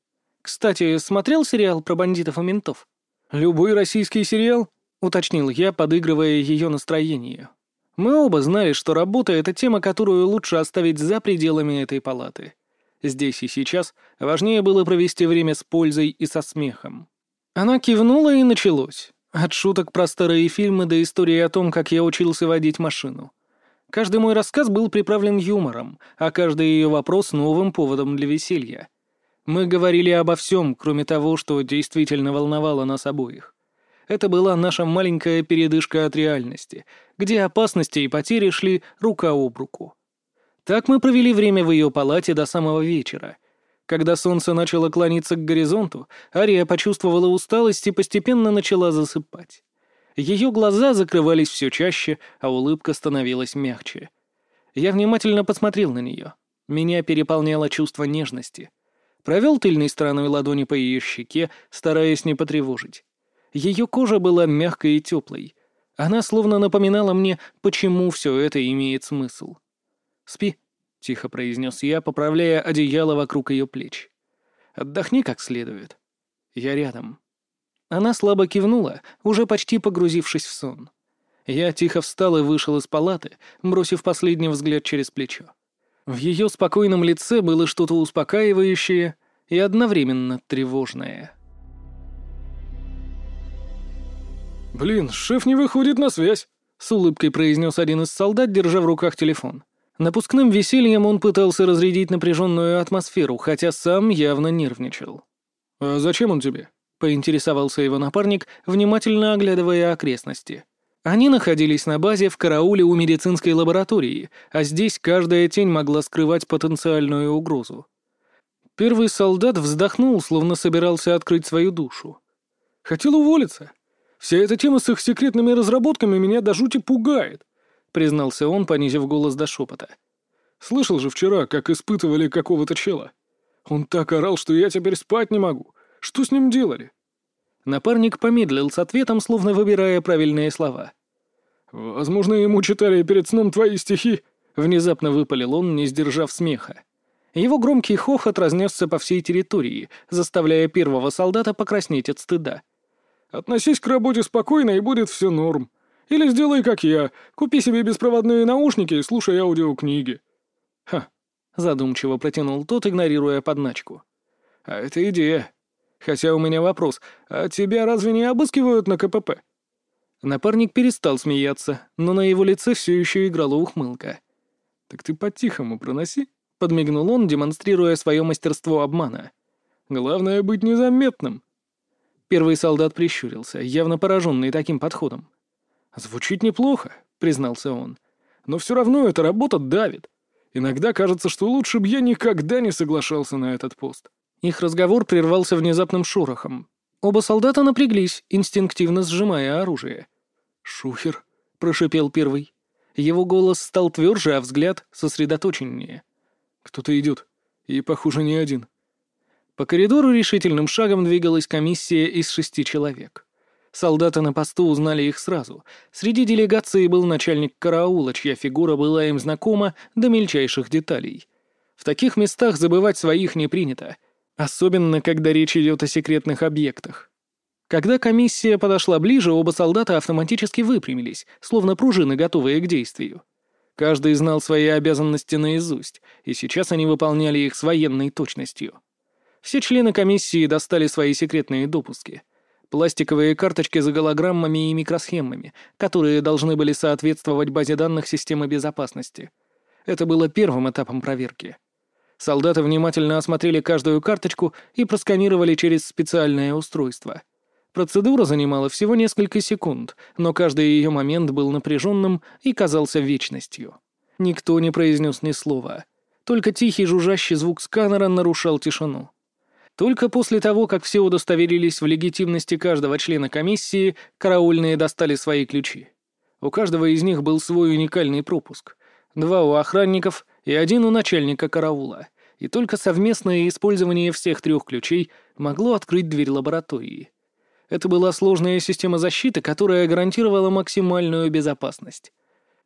Кстати, смотрел сериал про бандитов и ментов?» «Любой российский сериал?» — уточнил я, подыгрывая ее настроению. Мы оба знали, что работа — это тема, которую лучше оставить за пределами этой палаты. Здесь и сейчас важнее было провести время с пользой и со смехом. Она кивнула, и началось. От шуток про старые фильмы до истории о том, как я учился водить машину. Каждый мой рассказ был приправлен юмором, а каждый ее вопрос — новым поводом для веселья. Мы говорили обо всем, кроме того, что действительно волновало нас обоих. Это была наша маленькая передышка от реальности, где опасности и потери шли рука об руку. Так мы провели время в ее палате до самого вечера — когда солнце начало клониться к горизонту, Ария почувствовала усталость и постепенно начала засыпать. Ее глаза закрывались все чаще, а улыбка становилась мягче. Я внимательно посмотрел на нее. Меня переполняло чувство нежности. Провел тыльной стороной ладони по ее щеке, стараясь не потревожить. Ее кожа была мягкой и теплой. Она словно напоминала мне, почему все это имеет смысл. «Спи», тихо произнес я, поправляя одеяло вокруг ее плеч. «Отдохни как следует. Я рядом». Она слабо кивнула, уже почти погрузившись в сон. Я тихо встал и вышел из палаты, бросив последний взгляд через плечо. В ее спокойном лице было что-то успокаивающее и одновременно тревожное. «Блин, шеф не выходит на связь», — с улыбкой произнес один из солдат, держа в руках телефон. Напускным весельем он пытался разрядить напряженную атмосферу, хотя сам явно нервничал. «А зачем он тебе?» — поинтересовался его напарник, внимательно оглядывая окрестности. Они находились на базе в карауле у медицинской лаборатории, а здесь каждая тень могла скрывать потенциальную угрозу. Первый солдат вздохнул, словно собирался открыть свою душу. «Хотел уволиться. Вся эта тема с их секретными разработками меня до жути пугает признался он, понизив голос до шепота. «Слышал же вчера, как испытывали какого-то чела. Он так орал, что я теперь спать не могу. Что с ним делали?» Напарник помедлил с ответом, словно выбирая правильные слова. «Возможно, ему читали перед сном твои стихи», — внезапно выпалил он, не сдержав смеха. Его громкий хохот разнесся по всей территории, заставляя первого солдата покраснеть от стыда. «Относись к работе спокойно, и будет все норм. Или сделай, как я, купи себе беспроводные наушники и слушай аудиокниги». «Ха», — задумчиво протянул тот, игнорируя подначку. «А это идея. Хотя у меня вопрос, а тебя разве не обыскивают на КПП?» Напарник перестал смеяться, но на его лице все еще играла ухмылка. «Так ты по-тихому проноси», — подмигнул он, демонстрируя свое мастерство обмана. «Главное — быть незаметным». Первый солдат прищурился, явно пораженный таким подходом. «Звучит неплохо», — признался он. «Но все равно эта работа давит. Иногда кажется, что лучше бы я никогда не соглашался на этот пост». Их разговор прервался внезапным шорохом. Оба солдата напряглись, инстинктивно сжимая оружие. «Шухер», — прошипел первый. Его голос стал тверже, а взгляд сосредоточеннее. «Кто-то идет. И, похоже, не один». По коридору решительным шагом двигалась комиссия из шести человек. Солдаты на посту узнали их сразу. Среди делегации был начальник караула, чья фигура была им знакома до мельчайших деталей. В таких местах забывать своих не принято, особенно когда речь идет о секретных объектах. Когда комиссия подошла ближе, оба солдата автоматически выпрямились, словно пружины, готовые к действию. Каждый знал свои обязанности наизусть, и сейчас они выполняли их с военной точностью. Все члены комиссии достали свои секретные допуски. Пластиковые карточки за голограммами и микросхемами, которые должны были соответствовать базе данных системы безопасности. Это было первым этапом проверки. Солдаты внимательно осмотрели каждую карточку и просканировали через специальное устройство — Процедура занимала всего несколько секунд, но каждый ее момент был напряженным и казался вечностью. Никто не произнес ни слова. Только тихий жужжащий звук сканера нарушал тишину. Только после того, как все удостоверились в легитимности каждого члена комиссии, караульные достали свои ключи. У каждого из них был свой уникальный пропуск. Два у охранников и один у начальника караула. И только совместное использование всех трех ключей могло открыть дверь лаборатории. Это была сложная система защиты, которая гарантировала максимальную безопасность.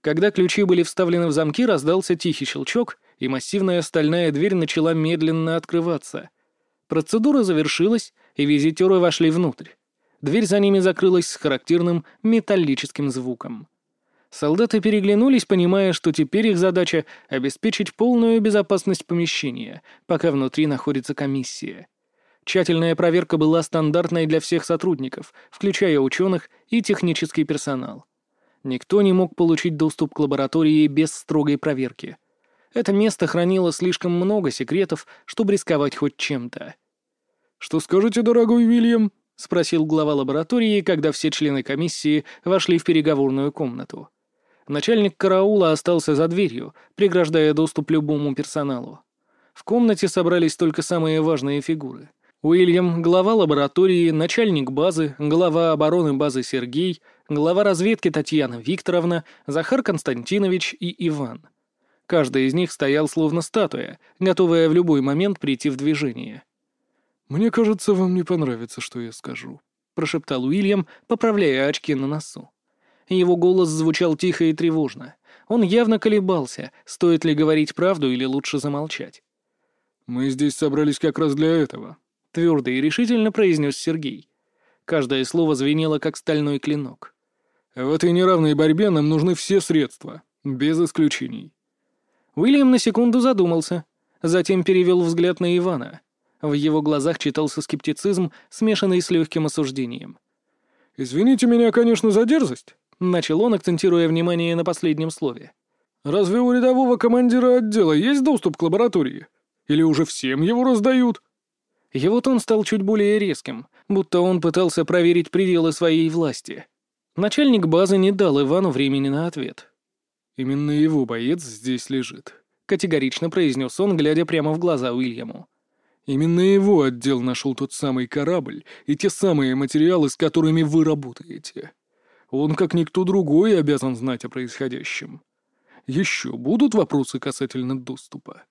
Когда ключи были вставлены в замки, раздался тихий щелчок, и массивная стальная дверь начала медленно открываться. Процедура завершилась, и визитеры вошли внутрь. Дверь за ними закрылась с характерным металлическим звуком. Солдаты переглянулись, понимая, что теперь их задача — обеспечить полную безопасность помещения, пока внутри находится комиссия. Тщательная проверка была стандартной для всех сотрудников, включая ученых и технический персонал. Никто не мог получить доступ к лаборатории без строгой проверки. Это место хранило слишком много секретов, чтобы рисковать хоть чем-то. «Что скажете, дорогой Уильям?» — спросил глава лаборатории, когда все члены комиссии вошли в переговорную комнату. Начальник караула остался за дверью, преграждая доступ любому персоналу. В комнате собрались только самые важные фигуры. Уильям, глава лаборатории, начальник базы, глава обороны базы Сергей, глава разведки Татьяна Викторовна, Захар Константинович и Иван. Каждый из них стоял словно статуя, готовая в любой момент прийти в движение. «Мне кажется, вам не понравится, что я скажу», — прошептал Уильям, поправляя очки на носу. Его голос звучал тихо и тревожно. Он явно колебался, стоит ли говорить правду или лучше замолчать. «Мы здесь собрались как раз для этого», — твердо и решительно произнес Сергей. Каждое слово звенело, как стальной клинок. «В этой неравной борьбе нам нужны все средства, без исключений». Уильям на секунду задумался, затем перевел взгляд на Ивана. В его глазах читался скептицизм, смешанный с легким осуждением. «Извините меня, конечно, за дерзость», — начал он, акцентируя внимание на последнем слове. «Разве у рядового командира отдела есть доступ к лаборатории? Или уже всем его раздают?» Его тон стал чуть более резким, будто он пытался проверить пределы своей власти. Начальник базы не дал Ивану времени на ответ. «Именно его боец здесь лежит», — категорично произнес он, глядя прямо в глаза Уильяму. «Именно его отдел нашел тот самый корабль и те самые материалы, с которыми вы работаете. Он, как никто другой, обязан знать о происходящем. Еще будут вопросы касательно доступа?»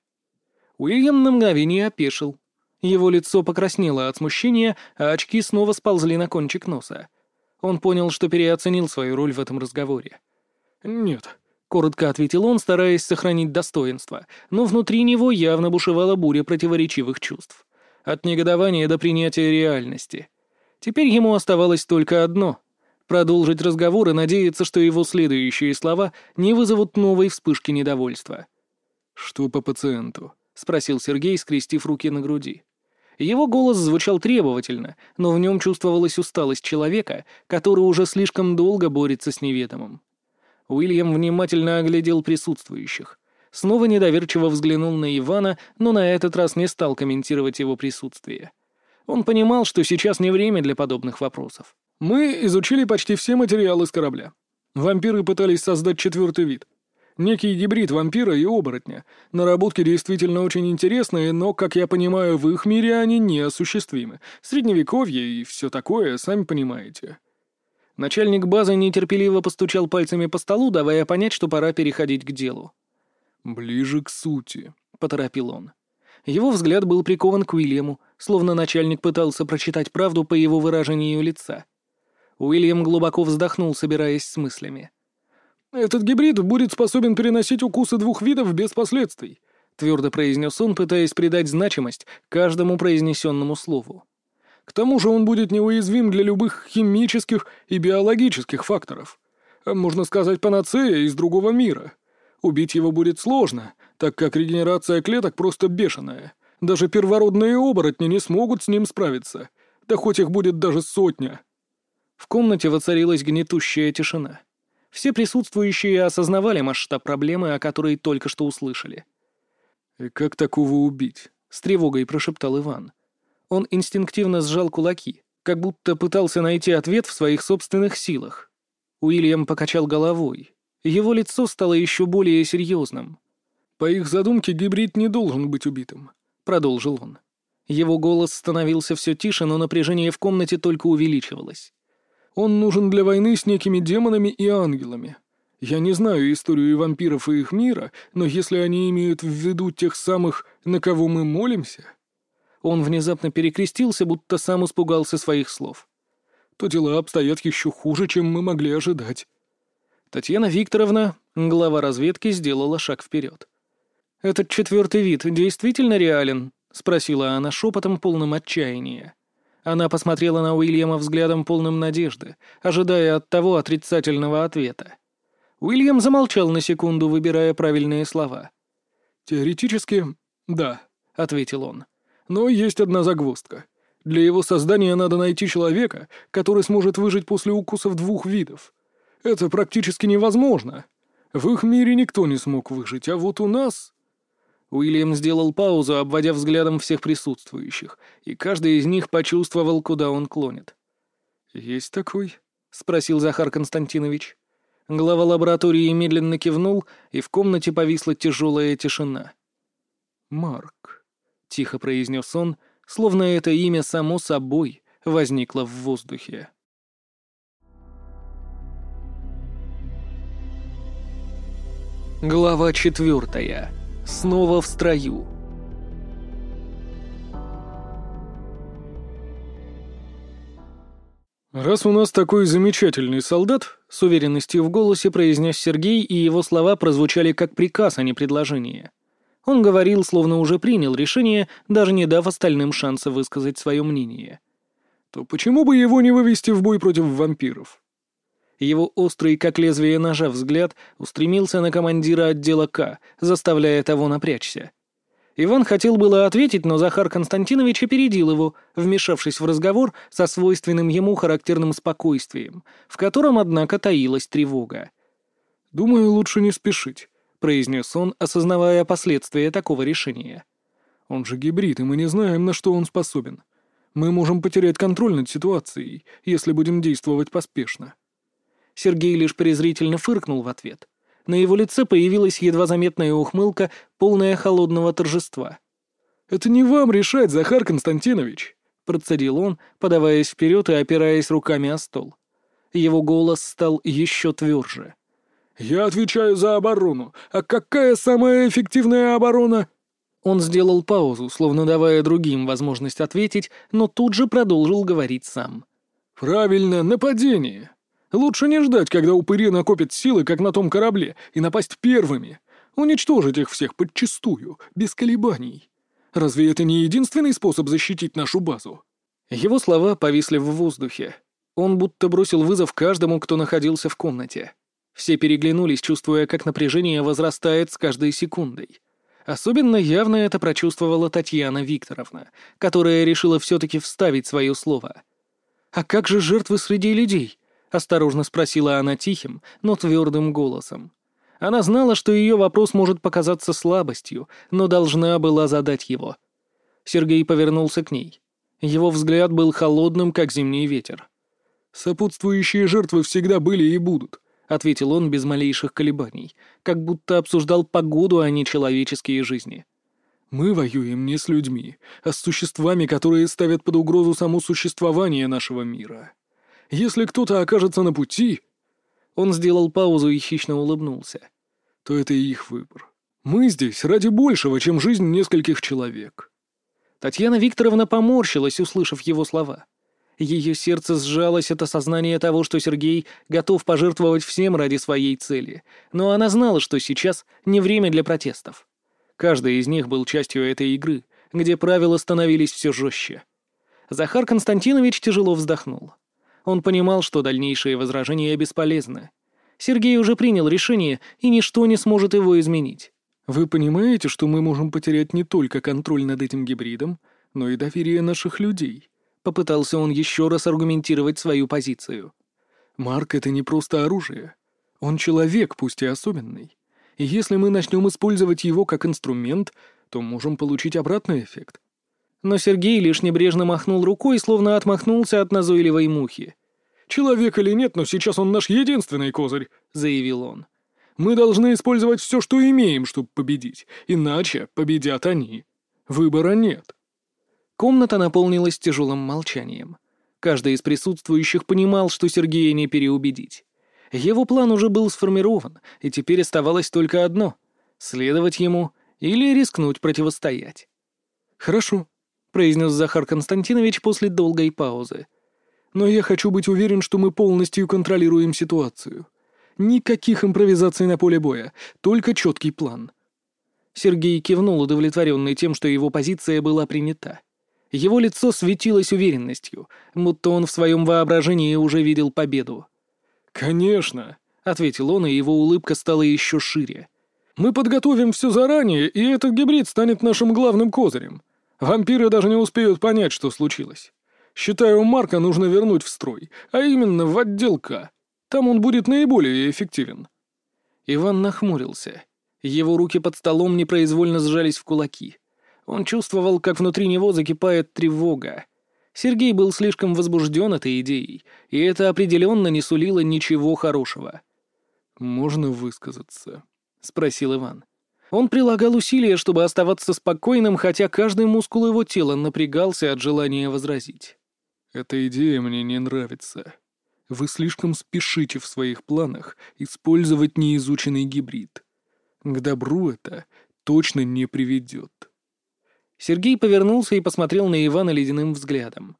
Уильям на мгновение опешил, его лицо покраснело от смущения, а очки снова сползли на кончик носа. Он понял, что переоценил свою роль в этом разговоре. «Нет», — коротко ответил он, стараясь сохранить достоинство, но внутри него явно бушевала буря противоречивых чувств. От негодования до принятия реальности. Теперь ему оставалось только одно — продолжить разговор и надеяться, что его следующие слова не вызовут новой вспышки недовольства. «Что по пациенту?» — спросил Сергей, скрестив руки на груди. Его голос звучал требовательно, но в нем чувствовалась усталость человека, который уже слишком долго борется с неведомым. Уильям внимательно оглядел присутствующих. Снова недоверчиво взглянул на Ивана, но на этот раз не стал комментировать его присутствие. Он понимал, что сейчас не время для подобных вопросов. «Мы изучили почти все материалы с корабля. Вампиры пытались создать четвертый вид. Некий гибрид вампира и оборотня. Наработки действительно очень интересные, но, как я понимаю, в их мире они неосуществимы. Средневековье и все такое, сами понимаете». Начальник базы нетерпеливо постучал пальцами по столу, давая понять, что пора переходить к делу. «Ближе к сути», — поторопил он. Его взгляд был прикован к Уильяму, словно начальник пытался прочитать правду по его выражению лица. Уильям глубоко вздохнул, собираясь с мыслями. «Этот гибрид будет способен переносить укусы двух видов без последствий», — твердо произнес он, пытаясь придать значимость каждому произнесенному слову. «К тому же он будет неуязвим для любых химических и биологических факторов. Можно сказать, панацея из другого мира. Убить его будет сложно, так как регенерация клеток просто бешеная. Даже первородные оборотни не смогут с ним справиться. Да хоть их будет даже сотня». В комнате воцарилась гнетущая тишина. Все присутствующие осознавали масштаб проблемы, о которой только что услышали. «И как такого убить?» — с тревогой прошептал Иван. Он инстинктивно сжал кулаки, как будто пытался найти ответ в своих собственных силах. Уильям покачал головой. Его лицо стало еще более серьезным. «По их задумке гибрид не должен быть убитым», — продолжил он. Его голос становился все тише, но напряжение в комнате только увеличивалось. Он нужен для войны с некими демонами и ангелами. Я не знаю историю вампиров и их мира, но если они имеют в виду тех самых, на кого мы молимся...» Он внезапно перекрестился, будто сам испугался своих слов. «То дела обстоят еще хуже, чем мы могли ожидать». Татьяна Викторовна, глава разведки, сделала шаг вперед. «Этот четвертый вид действительно реален?» — спросила она шепотом, полным отчаяния. Она посмотрела на Уильяма взглядом полным надежды, ожидая от того отрицательного ответа. Уильям замолчал на секунду, выбирая правильные слова. «Теоретически, да», — ответил он. «Но есть одна загвоздка. Для его создания надо найти человека, который сможет выжить после укусов двух видов. Это практически невозможно. В их мире никто не смог выжить, а вот у нас...» Уильям сделал паузу, обводя взглядом всех присутствующих, и каждый из них почувствовал, куда он клонит. «Есть такой?» — спросил Захар Константинович. Глава лаборатории медленно кивнул, и в комнате повисла тяжелая тишина. «Марк», — тихо произнес он, словно это имя само собой возникло в воздухе. Глава четвертая. Снова в строю. «Раз у нас такой замечательный солдат», — с уверенностью в голосе произнес Сергей, и его слова прозвучали как приказ, а не предложение. Он говорил, словно уже принял решение, даже не дав остальным шанса высказать свое мнение. «То почему бы его не вывести в бой против вампиров?» Его острый, как лезвие ножа, взгляд устремился на командира отдела К, заставляя того напрячься. Иван хотел было ответить, но Захар Константинович опередил его, вмешавшись в разговор со свойственным ему характерным спокойствием, в котором, однако, таилась тревога. «Думаю, лучше не спешить», — произнес он, осознавая последствия такого решения. «Он же гибрид, и мы не знаем, на что он способен. Мы можем потерять контроль над ситуацией, если будем действовать поспешно». Сергей лишь презрительно фыркнул в ответ. На его лице появилась едва заметная ухмылка, полная холодного торжества. «Это не вам решать, Захар Константинович», — процедил он, подаваясь вперед и опираясь руками о стол. Его голос стал еще тверже. «Я отвечаю за оборону. А какая самая эффективная оборона?» Он сделал паузу, словно давая другим возможность ответить, но тут же продолжил говорить сам. «Правильно, нападение. Лучше не ждать, когда упыри накопят силы, как на том корабле, и напасть первыми. Уничтожить их всех подчистую, без колебаний. Разве это не единственный способ защитить нашу базу?» Его слова повисли в воздухе. Он будто бросил вызов каждому, кто находился в комнате. Все переглянулись, чувствуя, как напряжение возрастает с каждой секундой. Особенно явно это прочувствовала Татьяна Викторовна, которая решила все-таки вставить свое слово. «А как же жертвы среди людей?» — осторожно спросила она тихим, но твердым голосом. Она знала, что ее вопрос может показаться слабостью, но должна была задать его. Сергей повернулся к ней. Его взгляд был холодным, как зимний ветер. «Сопутствующие жертвы всегда были и будут», — ответил он без малейших колебаний, как будто обсуждал погоду, а не человеческие жизни. «Мы воюем не с людьми, а с существами, которые ставят под угрозу само существование нашего мира. Если кто-то окажется на пути...» Он сделал паузу и хищно улыбнулся. «То это их выбор. Мы здесь ради большего, чем жизнь нескольких человек». Татьяна Викторовна поморщилась, услышав его слова. Ее сердце сжалось от осознания того, что Сергей готов пожертвовать всем ради своей цели, но она знала, что сейчас не время для протестов. Каждый из них был частью этой игры, где правила становились все жестче. Захар Константинович тяжело вздохнул. Он понимал, что дальнейшие возражения бесполезны. Сергей уже принял решение, и ничто не сможет его изменить. «Вы понимаете, что мы можем потерять не только контроль над этим гибридом, но и доверие наших людей?» Попытался он еще раз аргументировать свою позицию. «Марк — это не просто оружие. Он человек, пусть и особенный. И если мы начнем использовать его как инструмент, то можем получить обратный эффект». Но Сергей лишь небрежно махнул рукой, словно отмахнулся от назойливой мухи. «Человек или нет, но сейчас он наш единственный козырь», — заявил он. «Мы должны использовать все, что имеем, чтобы победить, иначе победят они. Выбора нет». Комната наполнилась тяжелым молчанием. Каждый из присутствующих понимал, что Сергея не переубедить. Его план уже был сформирован, и теперь оставалось только одно — следовать ему или рискнуть противостоять. «Хорошо», — произнес Захар Константинович после долгой паузы. «Но я хочу быть уверен, что мы полностью контролируем ситуацию. Никаких импровизаций на поле боя, только четкий план». Сергей кивнул, удовлетворенный тем, что его позиция была принята. Его лицо светилось уверенностью, будто он в своем воображении уже видел победу. «Конечно», — ответил он, и его улыбка стала еще шире. «Мы подготовим все заранее, и этот гибрид станет нашим главным козырем. Вампиры даже не успеют понять, что случилось. Считаю, Марка нужно вернуть в строй, а именно в отдел К. Там он будет наиболее эффективен». Иван нахмурился. Его руки под столом непроизвольно сжались в кулаки. Он чувствовал, как внутри него закипает тревога. Сергей был слишком возбужден этой идеей, и это определенно не сулило ничего хорошего. «Можно высказаться?» — спросил Иван. Он прилагал усилия, чтобы оставаться спокойным, хотя каждый мускул его тела напрягался от желания возразить. «Эта идея мне не нравится. Вы слишком спешите в своих планах использовать неизученный гибрид. К добру это точно не приведет». Сергей повернулся и посмотрел на Ивана ледяным взглядом.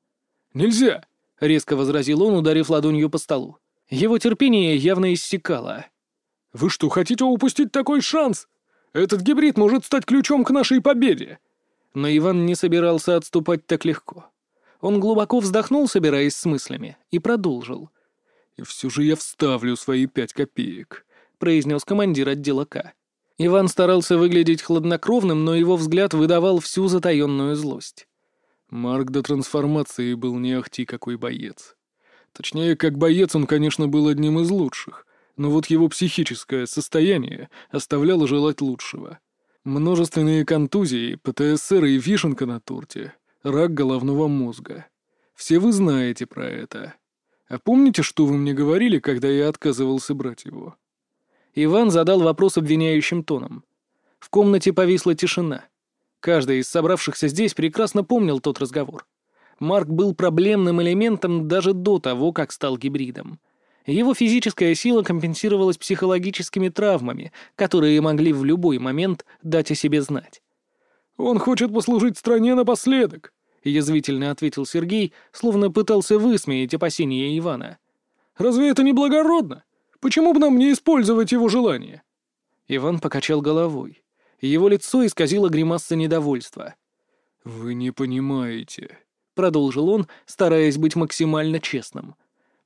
«Нельзя!» — резко возразил он, ударив ладонью по столу. Его терпение явно иссякало. «Вы что, хотите упустить такой шанс? Этот гибрид может стать ключом к нашей победе!» Но Иван не собирался отступать так легко. Он глубоко вздохнул, собираясь с мыслями, и продолжил. «И все же я вставлю свои пять копеек», — произнес командир отдела К. Иван старался выглядеть хладнокровным, но его взгляд выдавал всю затаенную злость. Марк до трансформации был не ахти какой боец. Точнее, как боец он, конечно, был одним из лучших, но вот его психическое состояние оставляло желать лучшего. Множественные контузии, ПТСР и вишенка на торте, рак головного мозга. Все вы знаете про это. А помните, что вы мне говорили, когда я отказывался брать его? Иван задал вопрос обвиняющим тоном. В комнате повисла тишина. Каждый из собравшихся здесь прекрасно помнил тот разговор. Марк был проблемным элементом даже до того, как стал гибридом. Его физическая сила компенсировалась психологическими травмами, которые могли в любой момент дать о себе знать. «Он хочет послужить стране напоследок», — язвительно ответил Сергей, словно пытался высмеять опасения Ивана. «Разве это не благородно? Почему бы нам не использовать его желание?» Иван покачал головой. Его лицо исказило гримаса недовольства. «Вы не понимаете», — продолжил он, стараясь быть максимально честным.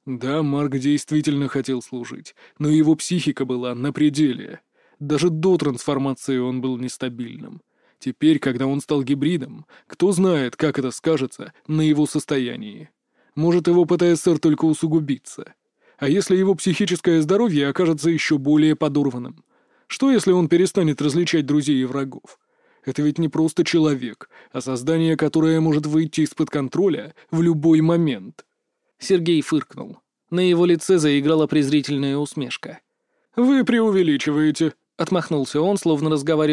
«Да, Марк действительно хотел служить, но его психика была на пределе. Даже до трансформации он был нестабильным. Теперь, когда он стал гибридом, кто знает, как это скажется на его состоянии. Может, его ПТСР только усугубится. А если его психическое здоровье окажется еще более подорванным? Что, если он перестанет различать друзей и врагов? Это ведь не просто человек, а создание, которое может выйти из-под контроля в любой момент. Сергей фыркнул. На его лице заиграла презрительная усмешка. «Вы преувеличиваете», — отмахнулся он, словно разговаривал